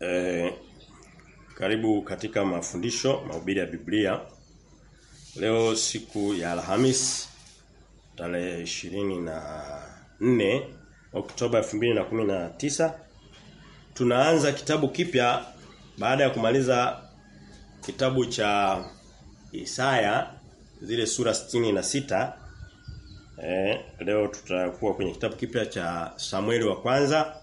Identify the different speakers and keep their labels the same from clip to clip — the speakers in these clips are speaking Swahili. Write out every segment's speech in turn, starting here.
Speaker 1: Eh, karibu katika mafundisho mahubiri ya Biblia. Leo siku ya Alhamis tarehe 24 Oktoba 2019 tunaanza kitabu kipya baada ya kumaliza kitabu cha Isaya zile sura na sita. Eh, leo tutakuwa kwenye kitabu kipya cha Samueli wa kwanza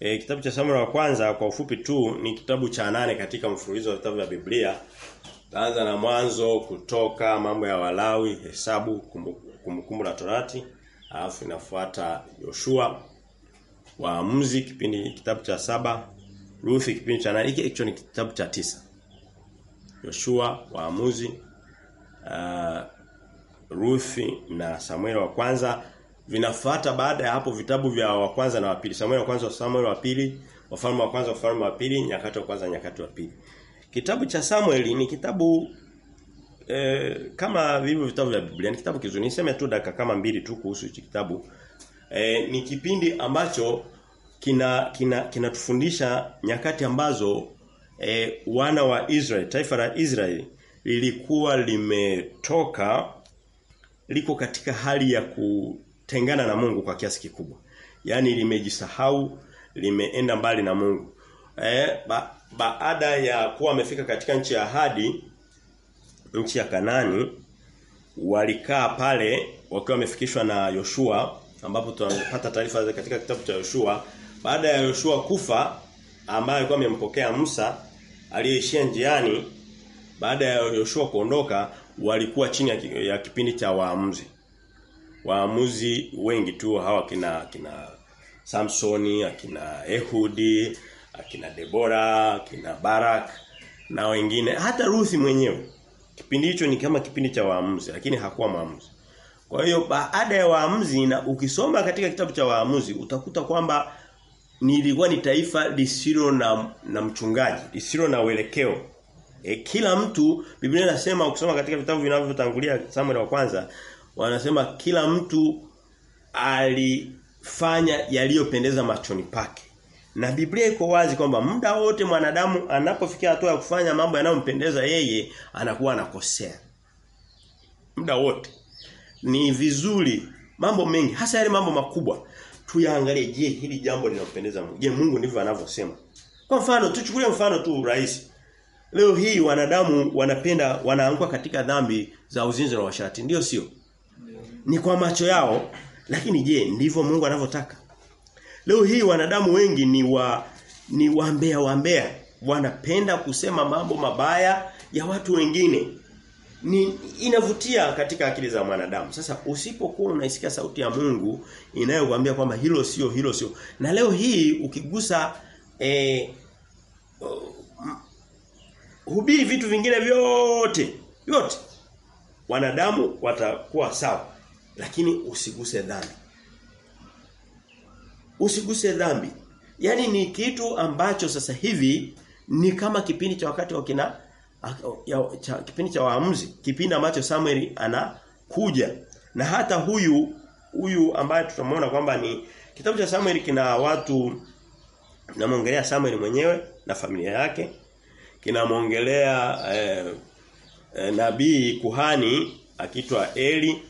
Speaker 1: E, kitabu cha Samuel wa kwanza kwa ufupi tu ni kitabu cha nane katika mfululizo wa vitabu vya Biblia. Taanza na mwanzo kutoka mambo ya Walawi, hesabu, kumbukumbu kumbu la Torati, alafu inafuata Yoshua, Waamuzi kipindi kitabu cha saba, Ruthi kipindi cha nane. Hicho ni kitabu cha tisa. Yoshua, Waamuzi, uh, Ruthi na Samuel wa kwanza vinafuata baada ya hapo vitabu vya wa kwanza na wa pili. Samuel wa kwanza, Samuel wa pili, wafalme wa kwanza, wafalme wa pili, nyakati wa kwanza, nyakati wa pili. Kitabu cha Samuel ni kitabu e, kama vile vitabu vya Biblia, ni kitabu kizuri. Niseme tu dakika kama mbili tu kuhusu hichi kitabu. E, ni kipindi ambacho kina kina kinatufundisha nyakati ambazo e, wana wa Israeli, taifa la Israeli lilikuwa limetoka liko katika hali ya ku tengana na Mungu kwa kiasi kikubwa. Yaani limejisahau, limeenda mbali na Mungu. Eh, ba, baada ya kuwa amefika katika nchi ya ahadi, nchi ya Kanani, walikaa pale wakiwa wamefikishwa na Yoshua ambapo tunapata taarifa katika kitabu cha Yoshua baada ya Yoshua kufa ambaye alikuwa amempokea Musa aliyeishia njiani baada ya Yoshua kuondoka walikuwa chini ya kipindi cha waamuzi waamuzi wengi tu hawa kina kina Samsoni, akina Ehudi, akina Debora, akina Barak na wengine hata Ruthi mwenyewe. Kipindi hicho ni kama kipindi cha waamuzi lakini hakuwa maamuzi. Kwa hiyo baada ya waamuzi na ukisoma katika kitabu cha waamuzi utakuta kwamba nilikuwa ni taifa lisilo na na mchungaji, lisilo na uelekeo. E, kila mtu Biblia inasema ukisoma katika vitabu vinavyotangulia Samuel wa kwanza wanasema kila mtu alifanya yaliyopendeza machoni pake. Na Biblia iko wazi kwamba muda wote mwanadamu anapofikia hatua ya kufanya mambo yanayompendeza yeye anakuwa anakosea. Muda wote. Ni vizuri mambo mengi hasa yale mambo makubwa tuyaangalie je hili jambo linampendeza Mungu. Je Mungu ndivyo anavyosema. Kwa mfano tuchukulie mfano tu rahisi. Leo hii wanadamu wanapenda wanaanguka katika dhambi za uzinzi na washati Ndio sio? Ni kwa macho yao. Lakini je ndivyo Mungu anavyotaka? Leo hii wanadamu wengi ni wa ni wambea wambea. Wanapenda kusema mambo mabaya ya watu wengine. Ni inavutia katika akili za mwanadamu. Sasa usipokuwa unaisikia sauti ya Mungu inayokuambia kwamba hilo sio hilo sio. Na leo hii ukigusa eh, hubiri vitu vingine vyote vyote wanadamu watakuwa sawa lakini usiguse dhambi. Usiguse dhambi. Yaani ni kitu ambacho sasa hivi ni kama kipindi cha wakati wa kina ya, cha, kipindi cha waamuzi, kipindi ambacho Samuel anakuja. Na hata huyu huyu ambaye tutamwona kwamba ni kitabu cha Samuel kina watu kinamwongelea Samuel mwenyewe na familia yake. Kinamwongelea eh, eh, nabii kuhani akitwa Eli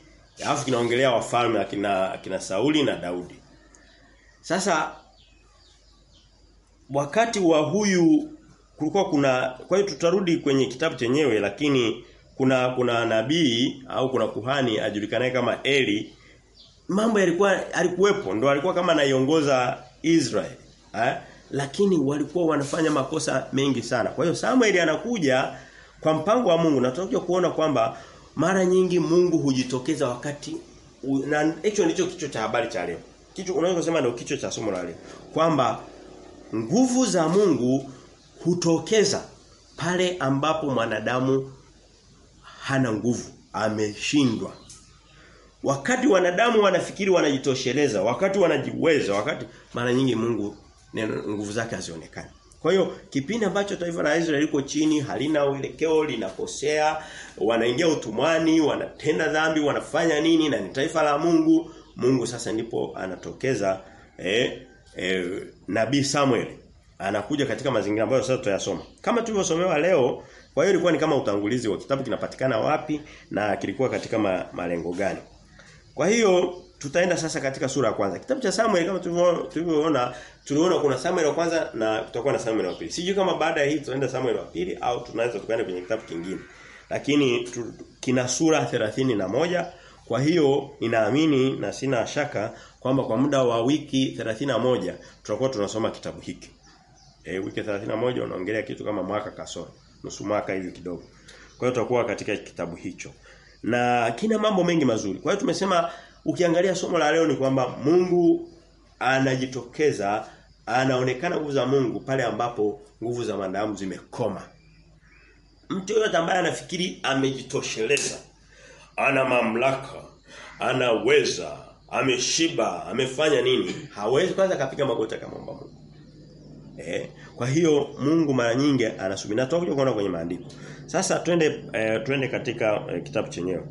Speaker 1: Alafu kinaongelea wafalme akina akina Sauli na Daudi. Sasa wakati wa huyu kulikuwa kuna kwa hiyo tutarudi kwenye kitabu chenyewe lakini kuna kuna nabii au kuna kuhani ajulikanaye kama Eli mambo yalikuwa alikuwepo ndo alikuwa kama anaiongoza Israeli eh? lakini walikuwa wanafanya makosa mengi sana kwa hiyo Samuel anakuja kwa mpango wa Mungu na tunakuja kuona kwamba mara nyingi Mungu hujitokeza wakati na hicho ndicho kichwa cha habari cha leo. Kichwa unaweza kusema ndio kichwa cha somo la leo. Kwamba nguvu za Mungu hutokeza pale ambapo mwanadamu hana nguvu, ameshindwa. Wakati wanadamu wanafikiri wanajitosheleza, wakati wanajiweza, wakati mara nyingi Mungu nguvu zake hazionekani. Kwa hiyo kipindi ambacho taifa la Israeli liko chini halina uelekeo linakosea wanaingia utumwani wanatenda dhambi wanafanya nini na ni taifa la Mungu Mungu sasa ndipo anatokeza eh, eh, nabii Samuel anakuja katika mazingira ambayo sasa tutayasoma. Kama tulivyosomewa leo, kwa hiyo ilikuwa ni kama utangulizi wa kitabu kinapatikana wapi na kilikuwa katika ma, malengo gani. Kwa hiyo tutaenda sasa katika sura ya kwanza. Kitabu cha Samuel kama tulivyoona tuliona kuna Samuel wa kwanza na kutakuwa na Samuel wa pili. Sijui kama baada ya hii tutaenda Samuel wa pili au tunaweza tukaenda kwenye kitabu kingine. Lakini tu, kina sura 31 kwa hiyo ninaamini na sina shaka kwamba kwa muda wa wiki 31 tutakuwa tunasoma kitabu hiki. E, wiki 31 unaongelea kitu kama mwaka kasoro. Nusu mwaka hivi kidogo. Kwa hiyo tutakuwa katika kitabu hicho. Na kina mambo mengi mazuri. Kwa hiyo tumesema ukiangalia somo la leo ni kwamba Mungu anajitokeza anaonekana nguvu za Mungu pale ambapo nguvu za wanadamu zimekoma. Mtu yote ambaye anafikiri amejitosheleza, ana mamlaka, anaweza, ameshiba, amefanya nini? Hawezi kwanza kapiga magoti akamwomba Mungu. Eh, kwa hiyo Mungu mara nyingi anasubiri. Na tutakuja kuona kwenye maandiko. Sasa twende eh, twende katika eh, kitabu chenyewe.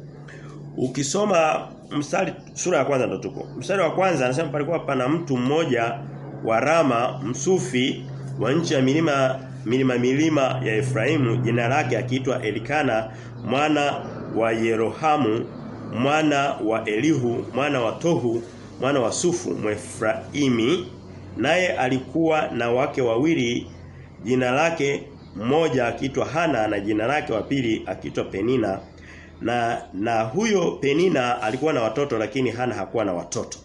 Speaker 1: Ukisoma mstari sura ya kwanza ndo tuko. Mstari wa kwanza anasema palikuwa pana mtu mmoja wa Rama msufi wa nchi ya milima milima milima ya Efraimu jina lake akiitwa Elikana mwana wa Yerohamu mwana wa Elihu mwana wa Tohu mwana wa Sufu Mwefraimi naye alikuwa na wake wawili jina lake mmoja akiitwa Hana na jina lake wa pili akiitwa Penina na na huyo Penina alikuwa na watoto lakini Hana hakuwa na watoto.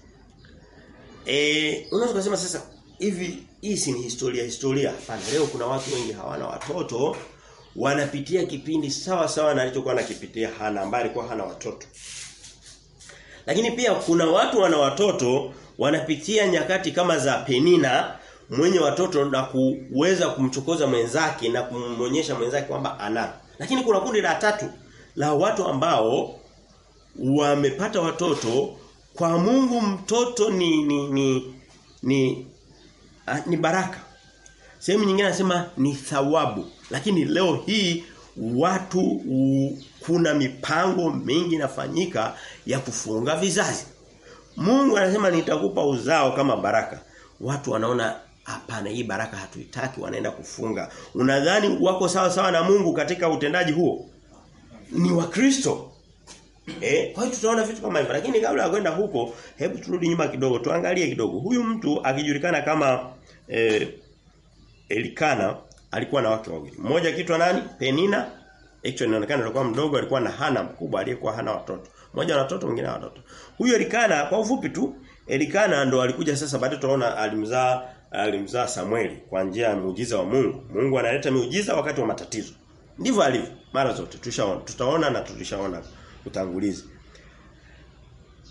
Speaker 1: Eh unaweza kusema sasa hivi hii si ni historia historia hapana leo kuna watu wengi hawana watoto wanapitia kipindi sawa sawa na alichokuwa anakipitia Hana ambaye alikuwa hana watoto. Lakini pia kuna watu wana watoto wanapitia nyakati kama za Penina mwenye watoto na kuweza kumchokoza mwenzake na kumonyesha mwenzake kwamba ana. Lakini kuna kundi la tatu la watu ambao wamepata watoto kwa Mungu mtoto ni ni ni ni, a, ni baraka. Sehemu nyingine anasema ni thawabu. Lakini leo hii watu u, kuna mipango mingi inafanyika ya kufunga vizazi. Mungu anasema nitakupa uzao kama baraka. Watu wanaona hapana hii baraka hatuitaki wanaenda kufunga. Unadhani wako sawa sawa na Mungu katika utendaji huo? Ni wakristo. Eh, kwa hiyo tutaona vitu kama hivyo. Lakini kabla ya kwenda huko, hebu turudi nyuma kidogo, tuangalie kidogo. Huyu mtu akijulikana kama eh, Elikana alikuwa na wake wawili. Mmoja kitwa nani? Penina. Actually inaonekana alikuwa mdogo, alikuwa na Hana mkubwa aliyekuwa hana watoto. Mmoja na watoto, mwingine na watoto. Huyu Elikana kwa ufupi tu, Elikana ndo alikuja sasa baadaye tunaona alimzaa alimzaa Samueli kwa njia ya muujiza wa Mungu. Mungu analeta miujiza wakati wa matatizo. Ndivyo alivyo mara zote. Tushaona, tutaona na tulishaona utangulizi.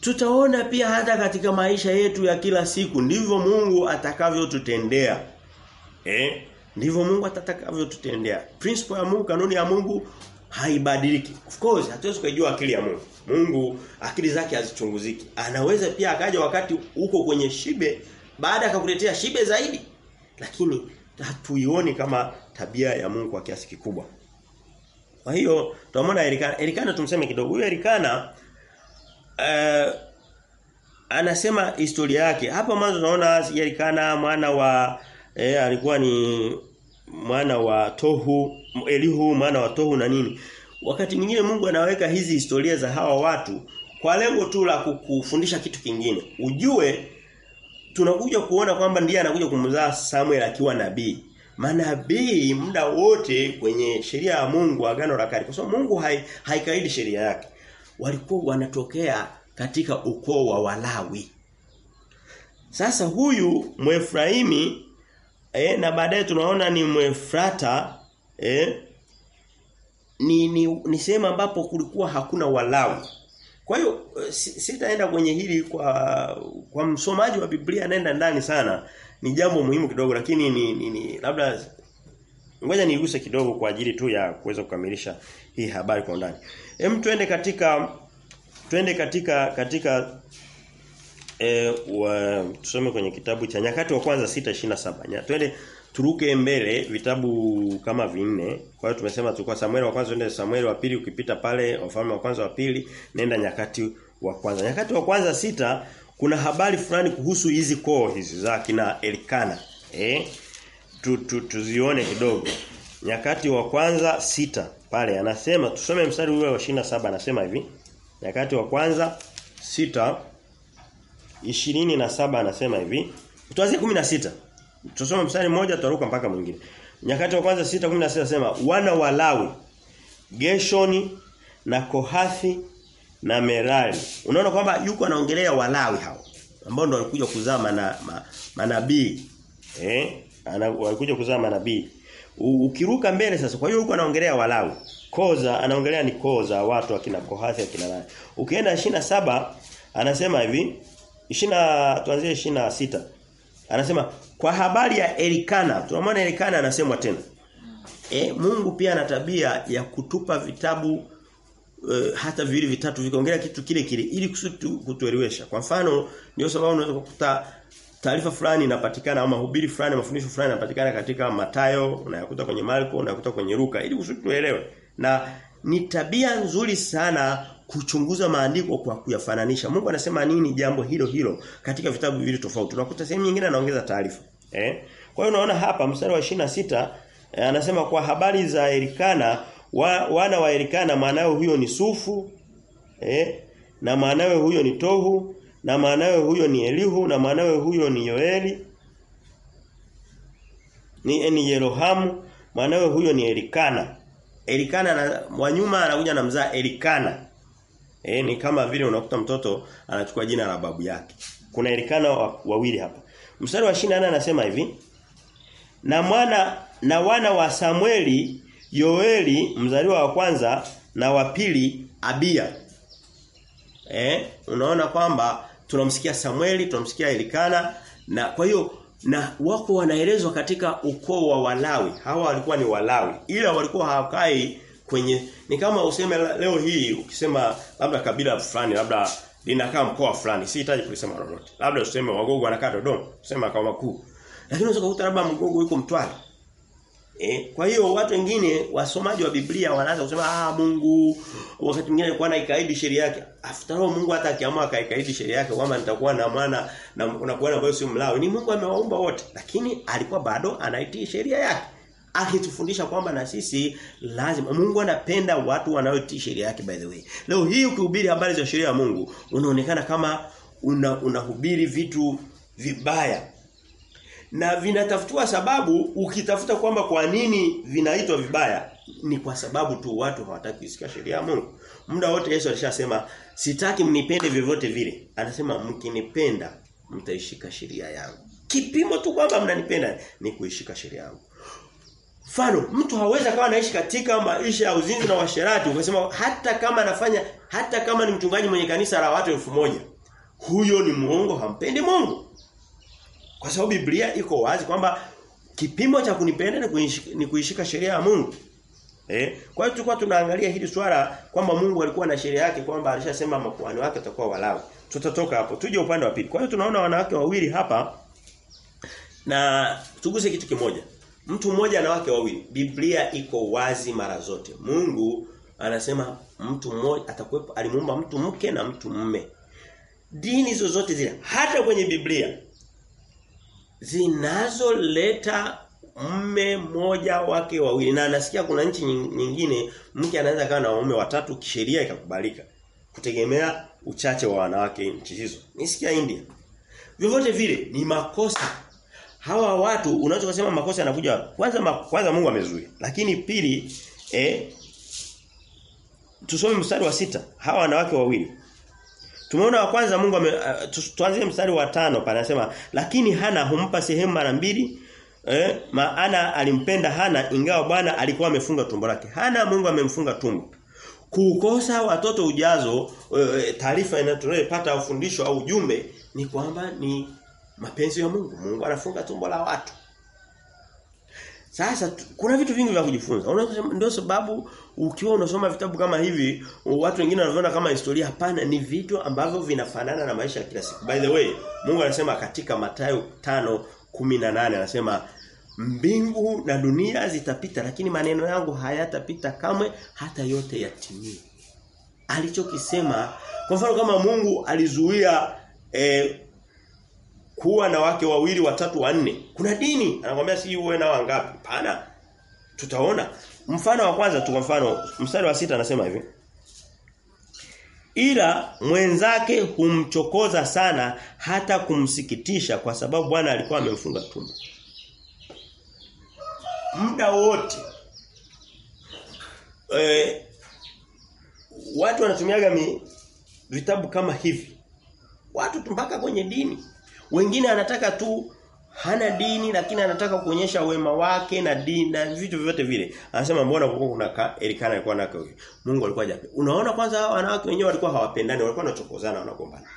Speaker 1: Tutaona pia hata katika maisha yetu ya kila siku ndivyo Mungu atakavyotutendea. Eh? Ndivyo Mungu atakavyotutendea. Principle ya Mungu, kanuni ya Mungu haibadiliki. Of course, hatuwezi kujua akili ya Mungu. Mungu akili zake hazichunguziki. Anaweza pia akaja wakati uko kwenye shibe baada akakuletea shibe zaidi. Lakini hatuioni kama tabia ya Mungu kwa kiasi kikubwa. Kwa hiyo tunamwona Elikana, Elikana tumseme kidogo. Huyu Elikana uh, anasema historia yake. Hapa mwanzo tunaona Elikana mwana wa eh, alikuwa ni mwana wa Tohu, Elihu mwana wa Tohu na nini. Wakati mwingine Mungu anaweka hizi historia za hawa watu kwa lengo tu la kukufundisha kitu kingine. Ujue tunakuja kuona kwamba ndiye anakuja kumzaa Samuel akiwa nabii. Manabii muda wote kwenye sheria ya Mungu agano la kale kwa sababu Mungu hai, haikaidi sheria yake. Walikuwa wanatokea katika ukoo wa Walawi. Sasa huyu Mwefraimi eh, na baadaye tunaona ni Mwefrata eh, ni ni, ni sehemu ambapo kulikuwa hakuna Walawi. Kwa hiyo sitaenda kwenye hili kwa kwa msomaji wa Biblia anaenda ndani sana. Ni jambo muhimu kidogo lakini ni, ni, ni labda ngoja niguse kidogo kwa ajili tu ya kuweza kukamilisha hii habari kwa undani. Hem twende katika twende katika katika e, wa, tusome kwenye kitabu cha nyakati wa kwanza 6:27. Twende turuke mbele vitabu kama vinne. Kwa hiyo tumesema tulikuwa Samuel wa kwanza ndio Samuel wa pili ukipita pale wafalme wa kwanza wa pili nenda nyakati wa kwanza. Nyakati wa kwanza sita kuna habari fulani kuhusu hizi koo hizi za kina Elkana. Eh? tu, tu, tuzione kidogo. Nyakati wa kwanza sita pale anasema tusome mstari ule wa 27 anasema hivi. Nyakati wa kwanza sita ishirini na saba anasema hivi. Tuanzie 16. Tusome mstari mmoja tutaruka mpaka mwingine. Nyakati wa kwanza 6:16 anasema wana wa Lawi Geshoni na Kohathi na Merari. Unaona kwamba yuko anaongelea Walawi hao ambao ndio walikuja kuzaa mana, ma, manabii. Eh? Ana, walikuja kuzaa manabii. Ukiruka mbele sasa kwa hiyo huko anaongelea Walawi. Koza anaongelea ni koza watu akina Kohathi akina nani. Ukienda 27 anasema hivi 20 tuanzie 26. Anasema kwa habari ya Elikana, tunamwona Elikana anasemwa tena. E, Mungu pia ana tabia ya kutupa vitabu uh, hata viwili vitatu vikaongelea kitu kile kile ili kusudi kutuelewesha. Kwa mfano, ndio sababu unaweza kukuta taarifa fulani inapatikana au mahubiri fulani, mafundisho fulani yanapatikana katika Matayo, unayakuta kwenye Marko, unayakuta kwenye Luka ili kusudi tuelewe. Na ni tabia nzuri sana kuchunguza maandiko kwa kuyafananisha. Mungu anasema nini jambo hilo hilo katika vitabu viwili tofauti. Unakuta sehemu nyingine anaongeza taarifa. Eh? Kwa hiyo unaona hapa mstari wa 26 eh, anasema kwa habari za Elikana wa, wana wa Elikana maanawe huyo ni Sufu eh? na maanawe huyo ni Tohu na maanawe huyo ni Elihu na maanawe huyo ni Yoeli ni ni Yerohamu maanawe huyo ni Elikana Elikana na wanyuma anakuja na mzaa Elikana eh ni kama vile unakuta mtoto anachukua jina la babu yake. Kuna Elikana wawili hapa. Mstari wa 28 anasema hivi na mwana na wana wa Samueli Yoeli mzaliwa wa kwanza na wa pili Abia. Eh unaona kwamba tunamsikia Samueli tunamsikia Elikana na kwa hiyo na wako wanaelezwa katika ukoo wa Walawi. Hawa walikuwa ni Walawi ila walikuwa hawakai kwenye ni kama useme leo hii ukisema labda kabila fulani labda linakaa mkoa fulani sihitaji kusema lolote. Labda useme wagogo wanakaa Dodoma useme kama makuu. Lakini unaweza kukuta labda mgogo yuko Mtwara E, kwa hiyo watu wengine wasomaji wa Biblia wanaanza kusema ah Mungu wakati mwingine alikuwa anaikaidi sheria yake. After all Mungu hata akiamua akaikaidi sheria yake kwamba nitakuwa na maana na unakuwa ambaye si mlawi. Ni Mungu amewaumba wote. Lakini alikuwa bado anaitii sheria yake. Akitufundisha kwamba na sisi lazima Mungu anapenda watu wanaotii sheria yake by the way. Leo hii ukihubiri habari za sheria ya Mungu unaonekana kama unahubiri una vitu vibaya na vinatafutiwa sababu ukitafuta kwamba kwa nini vinaitwa vibaya ni kwa sababu tu watu hawataki kusikia sheria ya Mungu. Muda wote Yesu alishasema sitaki mnipende vyovyote vile. Anasema mkinipenda mtaishika sheria yangu. Kipimo tu kwamba mnanipenda ni kuishika sheria yangu. Mfano, mtu hawezi akawa anaishi katika maisha ya uzinzi na washerati ukasema hata kama anafanya hata kama ni mchungaji mwenye kanisa la watu elfu moja huyo ni muongo hampendi Mungu. Kwa sababu Biblia iko wazi kwamba kipimo cha kunipenda ni kuishika, sheria ya Mungu. Eh? Kwa hiyo tulikuwa tunaangalia hili swala kwamba Mungu alikuwa na sheria yake kwamba alishasema makuhani wake watakuwa Walawi. Tutatoka hapo. Tuje upande wa pili. Kwa hiyo tunaona wanawake wawili hapa na tuguse kitu kimoja. Mtu mmoja na wake wawili. Biblia iko wazi mara zote. Mungu anasema mtu mmoja atakuwepo alimuumba mtu mke na mtu mume. Dini zozote zile hata kwenye Biblia zinazoleta mme mmoja wake wawili. Na nasikia kuna nchi nyingine mke anaweza kawa na waume watatu kisheria ikakubalika kutegemea uchache wa wanawake nchi hizo. Nisikia India. Vyovyote vile ni makosa. Hawa watu unachosema makosa yanakuja kwanza ma, kwanza Mungu amezuia. Lakini pili eh tusome mstari wa sita. Hawa wanawake wawili Tumeona wa kwanza Mungu ame, uh, tuanzie mstari wa tano pale anasema lakini Hana humpa sehemu mara mbili eh, maana alimpenda Hana ingawa Bwana alikuwa amefunga tumbo lake. Hana Mungu amemfunga tumbo. Kukosa watoto ujazo e, taarifa inatoleta ufundisho au ujumbe ni kwamba ni mapenzi ya Mungu. Mungu anafunga tumbo la watu. Sasa kuna vitu vingi vya kujifunza. Ndio sababu ukiwa unasoma vitabu kama hivi watu wengine wanaviona kama historia hapana ni vitu ambavyo vinafanana na maisha ya kila siku. By the way, Mungu anasema katika Mathayo 5:18 anasema mbingu na dunia zitapita lakini maneno yangu hayatapita kamwe hata yote yatimie. Alichokisema kwa mfano kama Mungu alizuia eh, kuwa na wake wawili watatu wanne. Kuna dini anakuambia si uwe na wangapi. Pana. Tutaona. Mfano wa kwanza tu kwa mfano mstari wa sita anasema hivi. Ila mwenzake humchokoza sana hata kumsikitisha kwa sababu Bwana alikuwa amemfunga tumbo. Muda wote e, watu wanatumiaga mi, vitabu kama hivi. Watu mpaka kwenye dini. Wengine anataka tu hana dini lakini anataka kuonyesha wema wake na dini na vitu vyote vile. Anasema mbona kuko kuna Elikana alikuwa na Mungu alikuwa hajape. Unaona kwanza hao wanawake wenyewe walikuwa hawapendani, walikuwa wanachokozana wanagombana.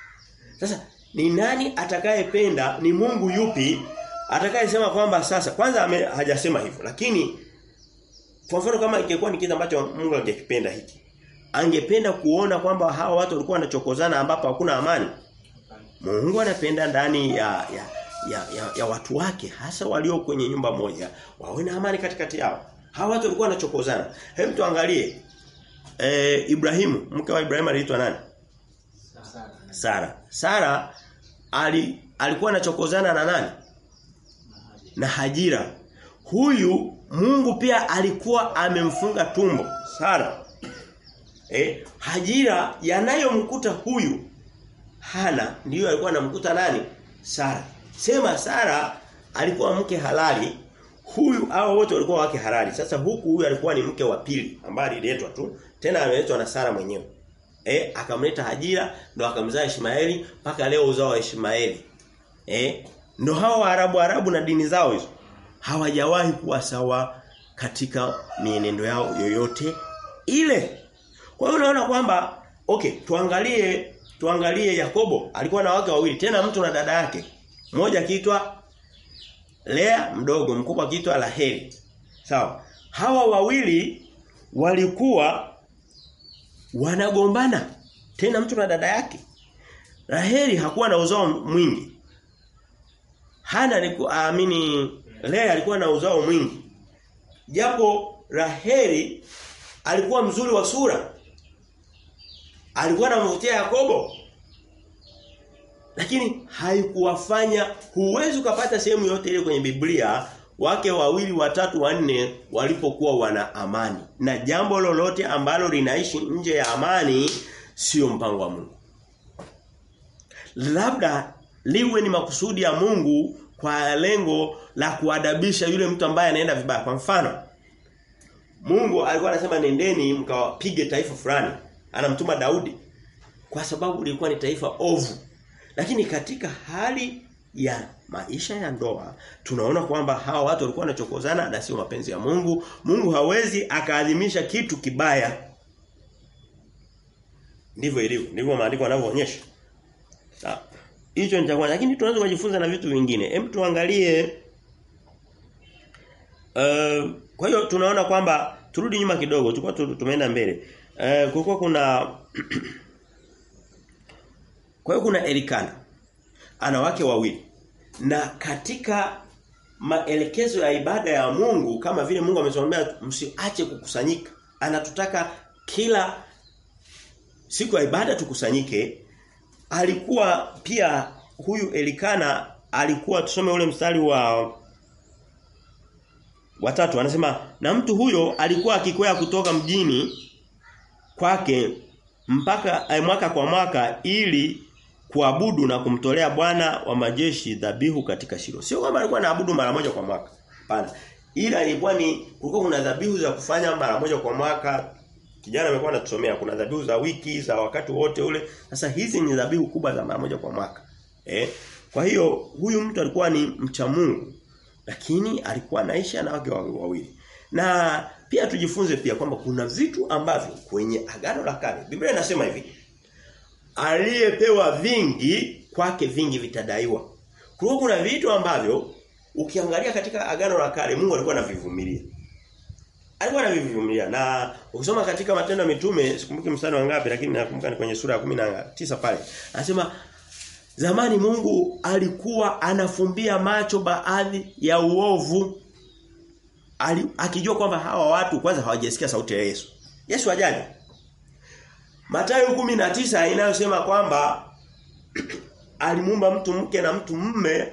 Speaker 1: Sasa ni nani atakayependa ni Mungu yupi atakayesema kwamba sasa kwanza ame, hajasema hivyo lakini kwa mfano kama ingekuwa ni kitu ambacho Mungu angekipenda hiki angependa kuona kwamba hawa watu walikuwa wanachokozana ambapo hakuna amani Mungu anapenda ndani ya ya, ya ya ya watu wake hasa walio kwenye nyumba moja wawe na amani katikati yao. Hawa watu walikuwa wanachokozana Hem tuangalie e, Ibrahimu mke wa Ibrahimu aliitwa nani? Sara. Sara ali, alikuwa anachokozana na nani? Na Hajira. Huyu Mungu pia alikuwa amemfunga tumbo. Sara. Eh Hajira yanayomkuta huyu Hana ndiyo alikuwa anamkuta nani? Sara. Sema Sara alikuwa mke halali. Huyu hao wote walikuwa wake halali. Sasa huku huyu alikuwa ni mke wa pili ambaye aliletwa tu tena ameletwa na Sara mwenyewe. Eh akamleta Hajira ndo akamzaa Ishmaeli mpaka leo uzao wa Ishmaeli. Eh ndo hao Waarabu Arabu na dini zao hizo. Hawajawahi kuwa sawa katika mienendo yao yoyote ile. Kwa hiyo unaona kwamba okay tuangalie tuangalie Yakobo alikuwa na wake wawili tena mtu na dada yake. Mmoja akiitwa Lea mdogo mkubwa akiitwa Raheli. Sawa. Hawa wawili walikuwa wanagombana tena mtu na dada yake. Raheli hakuwa na uzao mwingi. Hana alikuwa amini Lea alikuwa na uzao mwingi. Japo Raheli alikuwa mzuri wa sura alikuwa anamvutia Yakobo. Lakini haikuwafanya huwezi ukapata sehemu yote ile kwenye Biblia wake wawili watatu wanne walipokuwa wana amani. Na jambo lolote ambalo linaishi nje ya amani sio mpango wa Mungu. Labda liwe ni makusudi ya Mungu kwa lengo la kuadabisha yule mtu ambaye anaenda vibaya. Kwa mfano Mungu alikuwa anasema nendeni mkawapige taifa fulani anamtuma Daudi kwa sababu lilikuwa ni taifa ovu lakini katika hali ya maisha ya ndoa tunaona kwamba hawa watu walikuwa wanachokozana na sio mapenzi ya Mungu. Mungu hawezi akaadhimisha kitu kibaya. Ndivyo ilivyo. Ndivyo maandiko yanavyoonyesha. Sawa. Hicho ni cha kwanza lakini tunaweza kujifunza na vitu vingine. Hem tuangalie uh, kwa hiyo tunaona kwamba turudi nyuma kidogo tulikuwa tumeenda mbele. Uh, kulikuwa kuna Kwa hiyo kuna Elikana. Ana wake wawili. Na katika maelekezo ya ibada ya Mungu kama vile Mungu amezoambia msiache kukusanyika. Anatutaka kila siku ya ibada tukusanyike. Alikuwa pia huyu Elikana alikuwa tusome ule mstari wa watatu anasema na mtu huyo alikuwa akikwea kutoka mjini kwake mpaka ay, mwaka kwa mwaka ili kuabudu na kumtolea Bwana wa majeshi dhabihu katika Shilo. Sio kwamba alikuwa anaabudu mara moja kwa mwaka. Hapana. Ila ilikuwa ni kulikuwa kuna dhabihu za kufanya mara moja kwa mwaka. Kijana amekuwa anatusomea kuna dhabihu za wiki za wakati wote ule. Sasa hizi ni dhabihu kubwa za mara moja kwa mwaka. Eh? Kwa hiyo huyu mtu alikuwa ni mcha Mungu. Lakini alikuwa anaishi na wake wawili. Na pia tujifunze pia kwamba kuna vitu ambavyo kwenye agano la kale Biblia inasema hivi aliyepewa vingi kwake vingi vitadaiwa. Kwa kuna vitu ambavyo ukiangalia katika agano la kale Mungu alikuwa anavivumilia. Alikuwa anavivumilia na ukisoma katika matendo ya mitume sikumbuki mstari wa ngapi lakini nakumbuka ni kwenye sura ya 19 pale. Anasema zamani Mungu alikuwa anafumbia macho baadhi ya uovu Ali, akijua kwamba hawa watu kwanza hawajasikia sauti ya Yesu. Yesu ajaje? Mathayo 19 inayosema kwamba alimuumba mtu mke na mtu mume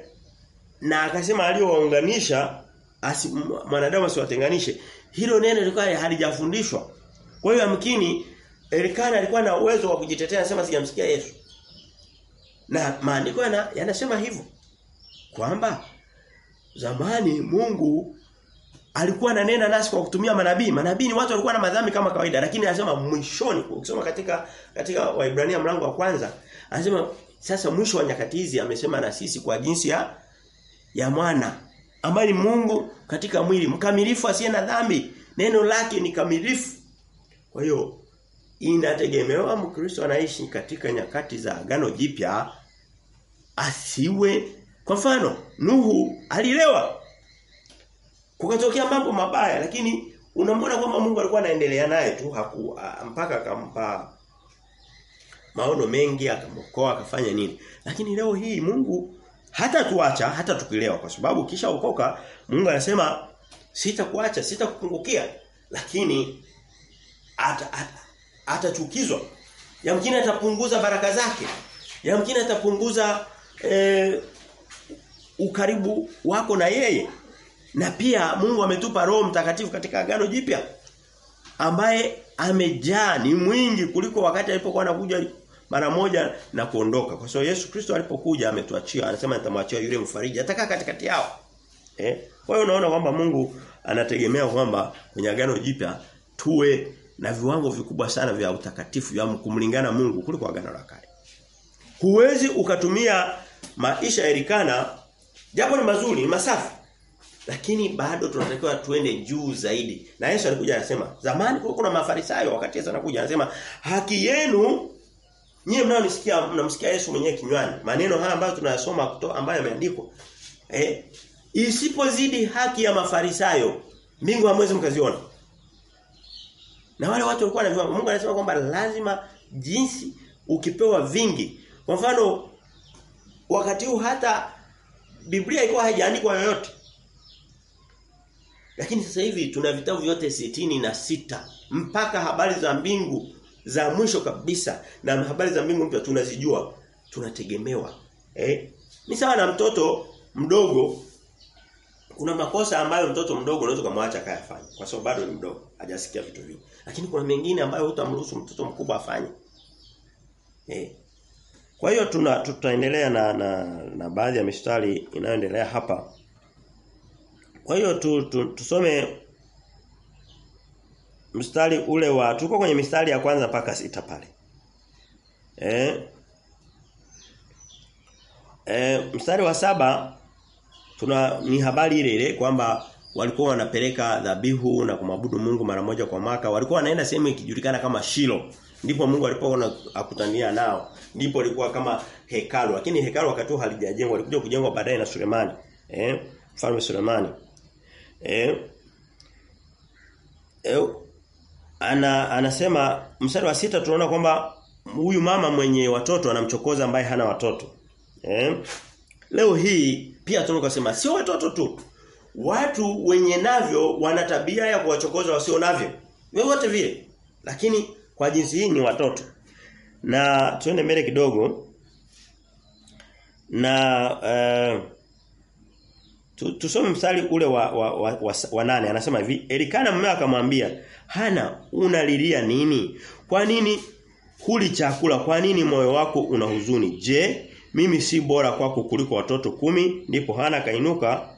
Speaker 1: na akasema aliyowaunganisha mwanadamu asiwatenganishe. Hilo neno lilikuwa halijafundishwa. Kwa hiyo amkini Elikana alikuwa na uwezo wa kujitetea anasema sijamsikia Yesu. Na maandiko yana, yanasema hivyo kwamba zamani Mungu alikuwa ananena nasi kwa kutumia manabii. Manabii ni watu walikuwa na madhambi kama kawaida, lakini anasema mwishoni ukisoma katika katika Waibrania mlango wa kwanza, anasema sasa mwisho wa nyakati hizi amesema na sisi kwa jinsi ya ya mwana ambaye ni Mungu katika mwili mkamilifu asiye na dhambi. Neno lake ni kamilifu. Kwa hiyo inategemewa Mkristo anaishi katika nyakati za agano jipya asiwe kwa mfano Nuhu alilewa kukatokea mambo mabaya lakini unamwona kwamba Mungu alikuwa anaendelea naye tu haku mpaka akampa maono mengi akamokoa akafanya nini. Lakini leo hii Mungu hata tuacha hata tukilewa kwa sababu kisha ukoka Mungu anasema sitakuacha sitakupungukia. Lakini atachukizwa ata, ata yamkini atapunguza baraka zake. Yamkini atapunguza e, ukaribu wako na yeye na pia Mungu ametupa Roho Mtakatifu katika agano jipya ambaye amejaa ni mwingi kuliko wakati alipokuwa anakuja mara moja na kuondoka. Kwa sababu so Yesu Kristo alipokuja ametuachia, anasema nitamwachia yule mfariji atakaa katikati yao. Eh? Kwa hiyo unaona kwamba Mungu anategemea kwamba kwenye agano jipya tuwe na viwango vikubwa sana vya utakatifu vya kumlingana Mungu kuliko agano la kale. Huwezi ukatumia maisha ya Elikana japo ni mazuri, ni masafi. Lakini bado tunatakiwa tuende juu zaidi. Na Yesu alikuja anasema, zamani kulikuwa na mafarisayo wakati Yesu anakuja anasema, haki yenu nyie mnaonisikia mnamsikia Yesu mwenyewe kinywani. Maneno haya ambayo tunayasoma kutoka ambayo yameandikwa. Eh, isipozidi haki ya mafarisayo, mbingu hamwezi mkaziona. Na wale watu walikuwa na viwango. Mungu anasema kwamba lazima jinsi ukipewa vingi. Kwa mfano wakati huu hata Biblia ilikuwa haijaandikwa yoyote. Lakini sasa hivi tuna vitabu vyote sitini na sita. Mpaka habari za mbingu za mwisho kabisa na habari za mbingu mpya tunazijua tunategemewa. Eh? Ni sawa na mtoto mdogo. Kuna makosa ambayo mtoto mdogo unaweza kumwacha kayafanya kwa sababu bado ni mdogo hajasikia vitu vingi. Lakini kuna mengine ambayo hutamruhusu mtoto mkubwa afanye. Eh? Kwa hiyo tuna tutaendelea na, na na baadhi ya mistari inayoendelea hapa kwa hiyo tu, tu, tusome mstari ule wa tuko kwenye mistari ya kwanza mpaka sita pale. Eh? Eh, mstari wa saba tuna ni habari ile ile kwamba walikuwa wanapeleka dhabihu na kumwabudu Mungu mara moja kwa mwaka. Walikuwa wanaenda sehemu ikijulikana kama Shilo. Ndipo Mungu alipokuwa akutania nao. Ndipo ilikuwa kama hekalu. Lakini hekalu wakati huo halijajengwa, lilikuja kujengwa baadaye na Sulemani. Eh? Mfalme Sulemani. Eh? Eh, ana anasema mstari wa sita tunaona kwamba huyu mama mwenye watoto anamchokoza ambaye hana watoto. Eh? Leo hii pia tunakosema sio watoto tu. Watu wenye navyo wana tabia ya kuwachokoza wasio navyo. Wote vile. Lakini kwa jinsi hii ni watoto. Na tuende mbele kidogo. Na uh, tusome mstari ule wa wa, wa, wa, wa nane. Anasema hivi Elikana mume akamwambia Hana unalilia nini? Kwa nini huli chakula? Kwa nini moyo wako una huzuni? Je mimi si bora kwako kuliko watoto kumi ndipo Hana kainuka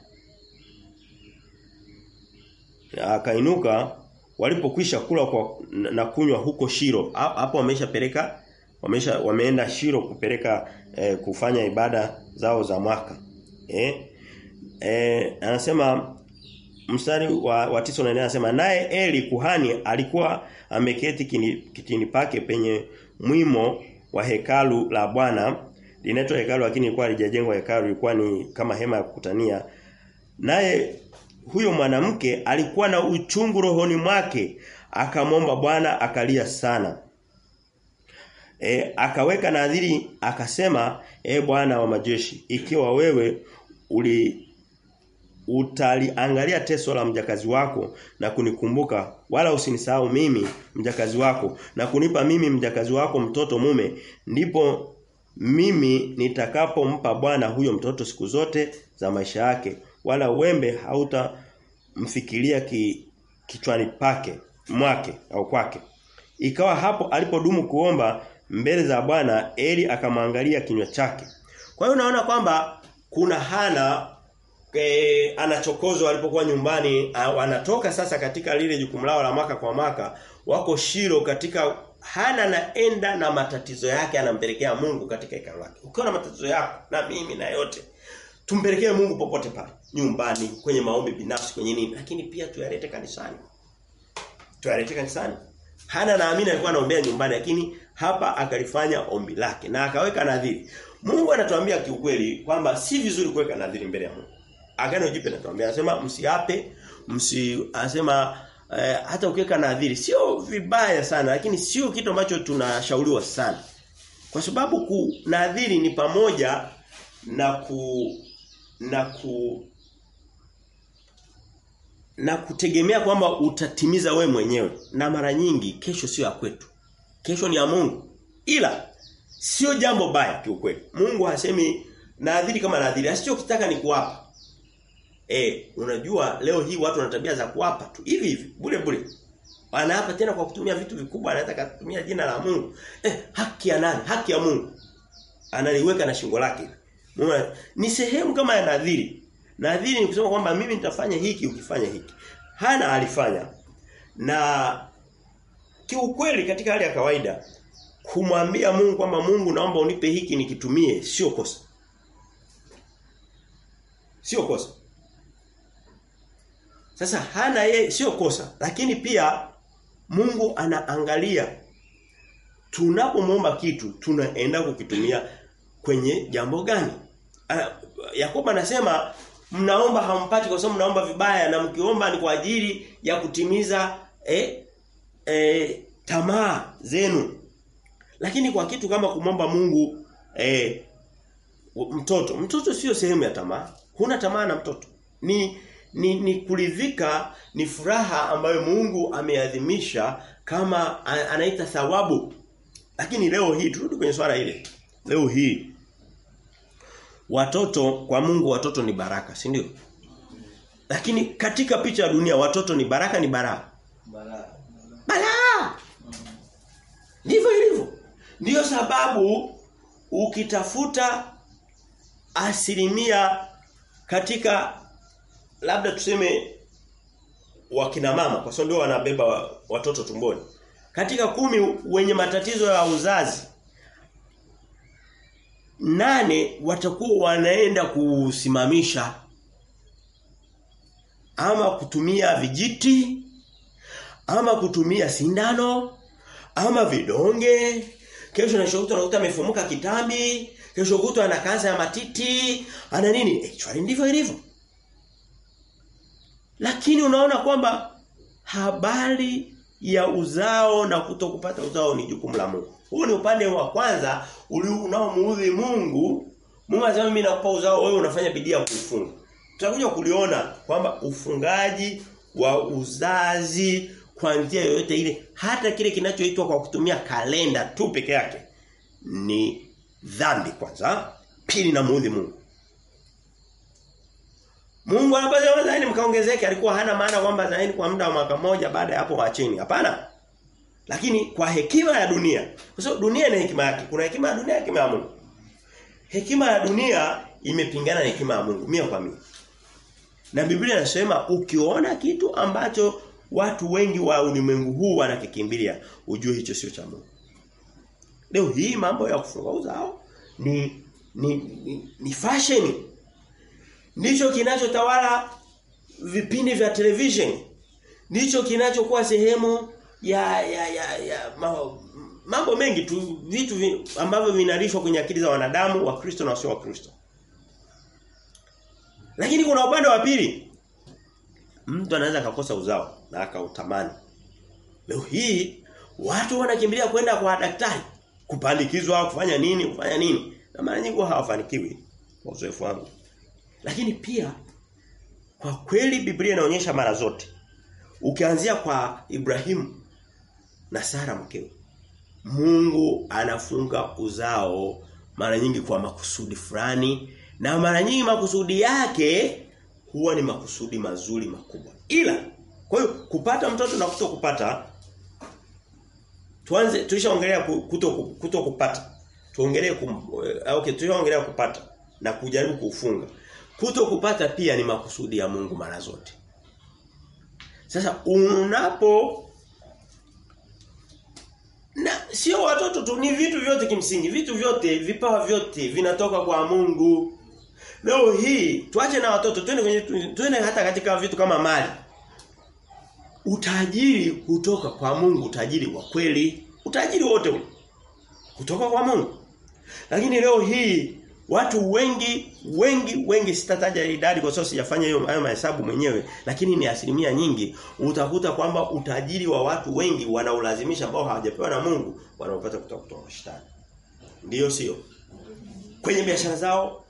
Speaker 1: akainuka walipokwisha kula kwa na kunywa huko Shiro hapo wameshapeleka wamesha wameenda Shiro kupeleka eh, kufanya ibada zao za mwaka eh eh anasema mstari wa, wa tisa unaendelea anasema naye Eli kuhani alikuwa ameketi kitini pake penye mwimo wa hekalu la Bwana. Linaitwa hekalu lakini ilikuwa halijajengwa hekalu ilikuwa ni kama hema ya kukutania. Naye huyo mwanamke alikuwa na uchungu rohoni mwake akamwomba Bwana akalia sana. E, akaweka nadhiri akasema e Bwana wa majeshi ikiwa wewe uli utaliangalia teso la mjakazi wako na kunikumbuka wala usinisahau mimi mjakazi wako na kunipa mimi mjakazi wako mtoto mume. Ndipo mimi nitakapompa Bwana huyo mtoto siku zote za maisha yake wala wembe hautamfikiria ki, kichwani pake mwake au kwake. Ikawa hapo alipodumu kuomba mbele za Bwana Eli akamwangalia kinywa chake. Kwa hiyo unaona kwamba kuna Hana e, anachokozwa alipokuwa nyumbani wanatoka sasa katika lile jukumu lao la maka kwa maka wako Shiro katika hana naenda na matatizo yake anampelekea Mungu katika hekalu lake. Ukiwa na matatizo yako na mimi na yote tumpelekee Mungu popote pale, nyumbani, kwenye maombi binafsi, kwenye nini, lakini pia tuyalete kanisani. Tuyalete kanisani. Hana naamini alikuwa anaombea nyumbani lakini hapa akalifanya ombi lake na akaweka nadhiri. Mungu anatuambia kiukweli kwamba si vizuri kuweka nadhiri mbele ya Mungu. Agano Jipya anatuambia anasema msiape, msi anasema eh, hata ukiweka nadhiri sio vibaya sana lakini sio kitu ambacho tunashauriwa sana. Kwa sababu ku nadhiri ni pamoja na ku na ku na kutegemea kwamba utatimiza we mwenyewe na mara nyingi kesho sio ya kwetu. Kesho ni ya Mungu. Ila sio jambo baya kiukweli. Mungu hasemi nadhiri kama nadhiri. Asichokitaka ni kuwapa. Eh, unajua leo hii watu wana tabia za kuapa tu hivi hivi bure bure. Wanaapa tena kwa kutumia vitu vikubwa anaweza kutumia jina la Mungu. Eh, haki ya nani? Haki ya Mungu. Analiweka na shingo lake. Mungu ni sehemu kama ya nadhiri. Nadhiri ni kusema kwamba mimi nitafanya hiki ukifanya hiki. Hana alifanya. Na kiukweli katika hali ya kawaida kumwambia Mungu kwamba Mungu naomba unipe hiki nikitumie sio kosa. Sio kosa. Sasa hana yeye sio kosa, lakini pia Mungu anaangalia tunapomwomba kitu tunaenda kukitumia kwenye jambo gani? Yakobo anasema mnaomba hampati kwa sababu mnaomba vibaya na mkiomba ni kwa ajili ya kutimiza eh, eh, tamaa zenu. Lakini kwa kitu kama kumomba Mungu eh, mtoto, mtoto sio sehemu ya tamaa. Huna tamaa na mtoto. Ni ni, ni kulizika ni furaha ambayo Mungu ameadhimisha kama anaita thawabu. Lakini leo hii turudi kwenye swala ile. Leo hii watoto kwa Mungu watoto ni baraka, si ndio? Lakini katika picha ya dunia watoto ni baraka ni baraka.
Speaker 2: Baraka.
Speaker 1: Balaa. Ndivyo ilivyo. Ndiyo sababu ukitafuta asilimia katika labda tuseme wakina mama kwa sababu ndio wanabeba watoto tumboni. Katika kumi wenye matatizo ya uzazi nane watakuwa wanaenda kusimamisha ama kutumia vijiti ama kutumia sindano ama vidonge. Kesho na nakuta amefumuka kitambi kesho kutwa ana kansa ya matiti ana nini? Actually ndivyo ilivyo lakini unaona kwamba habari ya uzao na kutokupata uzao ni jukumu la Mungu. Huu ni upande wa kwanza unaomuudhi Mungu. Mungu anasema mimi nakupa uzao wewe unafanya bidii ya kufunga. Tutakuja kuliona kwamba ufungaji wa uzazi kwa njia yoyote ile hata kile kinachoitwa kwa kutumia kalenda tu peke yake ni dhambi kwanza, pili na muudhi Mungu. Mungu anapaswa zaini mkaongezeke alikuwa hana maana kwamba zaini kwa muda wa mwaka mmoja baada ya hapo waachini. Hapana. Lakini kwa hekima ya dunia. Kwa sababu dunia ina hekima yake. Kuna hekima ya dunia, hekima ya Mungu. Hekima ya dunia imepingana na hekima ya Mungu mia kwa mia. Na Biblia inasema ukiona kitu ambacho watu wengi wa ulimwengu huu wanakikimbilia, ujue hicho sio cha Mungu. Leo hii mambo ya kufunga uzao ni ni, ni, ni fashion ndicho kinachotawala vipindi vya television. Ndicho kinachokuwa sehemu ya ya ya, ya mambo mengi tu vitu vi, ambavyo vinalishwa kwenye akili za wanadamu wa Kristo na wasio wa Kristo. Lakini kuna upande wa pili. Mtu anaweza akakosa uzao na akautamani. Leo hii watu wanakimbilia kwenda kwa daktari. Kupandikizwa kufanya nini kufanya nini. Na mara nyingi hawafanikiwi kwa uzoefu wangu lakini pia kwa kweli Biblia inaonyesha mara zote. Ukianzia kwa Ibrahimu na Sara mkewe. Mungu anafunga uzao mara nyingi kwa makusudi fulani na mara nyingi makusudi yake huwa ni makusudi mazuri makubwa. Ila kwa hiyo kupata mtoto na kuto kupata tuanze tulishaongelea kuto kuto kupata. Tuongelee kum, okay tulishaongelea kupata na kujaribu kufunga. Kuto kupata pia ni makusudi ya Mungu mara zote. Sasa unapo na sio watoto tu ni vitu vyote kimsingi vitu vyote vipawa vyote vinatoka kwa Mungu. Leo hii tuache na watoto twende kwenye twende hata katika vitu kama mali. Utajiri kutoka kwa Mungu utajiri wa kweli utajiri wote kutoka kwa Mungu. Lakini leo hii watu wengi wengi wengi sitataja idadi kwa sababu sijafanya hiyo hayo mahesabu mwenyewe lakini ni asilimia nyingi. Utakuta kwamba utajiri wa watu wengi wanaulazimisha ambao hawajapewa na Mungu wanaopata kutoka kutoka shetani ndiyo sio? Kwenye biashara zao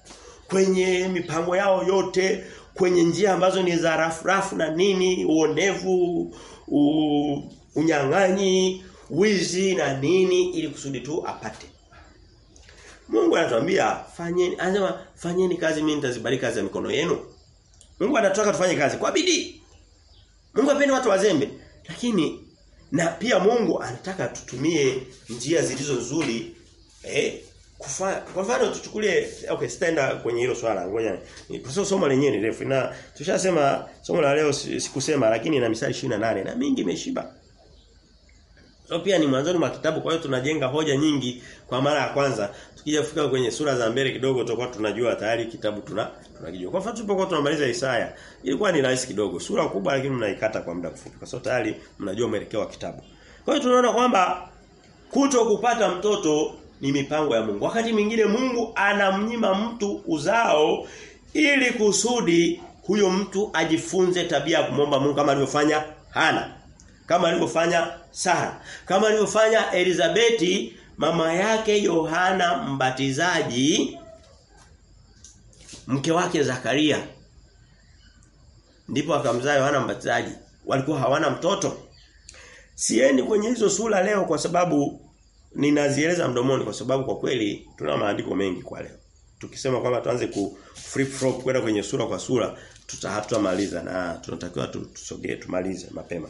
Speaker 1: kwenye mipango yao yote kwenye njia ambazo ni za rafu rafu na nini uonevu unyang'anyi wizi na nini ili kusudi tu apate Mungu anatuambia fanyeni anasema fanyeni kazi mimi nitazibariki kazi za mikono yenu. Mungu anataka tufanye kazi kwa bidii. Mungu hapendi watu wazembe. Lakini na pia Mungu anataka tutumie njia zilizo nzuri eh kufanya kwa mfano tuchukulie okay sitaenda kwenye hilo swala ngoja kwa sababu somo lenyewe ni refu na tushasema somo la leo sikusema lakini ina misali 28 na mingi imeshiba So pia ni mwanzoni mwa kitabu kwa hiyo tunajenga hoja nyingi kwa mara ya kwanza. Tukija kufika kwenye sura za mbele kidogo tutakuwa tunajua tayari kitabu tuna tunakijua. Kwa mfano tulipokuwa tunamaliza Isaya, ilikuwa ni rahisi kidogo. Sura kubwa lakini mnaikata kwa muda mfupi. Kwa sababu tayari mnajua mwelekeo wa kitabu. Kwa hiyo tunaona kwamba kuto kupata mtoto ni mipango ya Mungu. Wakati mwingine Mungu anamnyima mtu uzao ili kusudi huyo mtu ajifunze tabia ya kumomba Mungu kama alivyofanya Hana kama alivyofanya Sara. Kama alivyofanya Elizabeti mama yake Yohana mbatizaji mke wake Zakaria. Ndipo akamzaa Yohana mbatizaji. Walikuwa hawana mtoto. Siendi kwenye hizo sura leo kwa sababu ninazieleza mdomoni kwa sababu kwa kweli tuna maandiko mengi kwa leo. Tukisema kwamba tuanze ku flip flop kwenda kwenye sura kwa sura tutahatamaliza na tunatakiwa tusogee tumalize mapema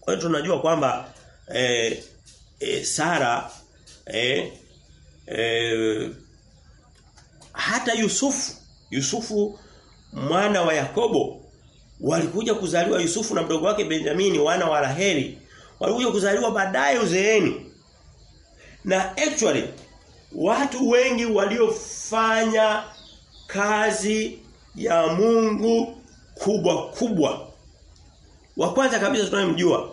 Speaker 1: kwa hiyo tunajua kwamba eh, eh, Sara eh, eh, hata Yusufu Yusufu mwana wa Yakobo walikuja kuzaliwa Yusufu na mdogo wake Benjamini wana wa Raheli. Walikuja kuzaliwa baadaye uzeeni. Na actually watu wengi waliofanya kazi ya Mungu kubwa kubwa. Wa kwanza kabisa tunayemjua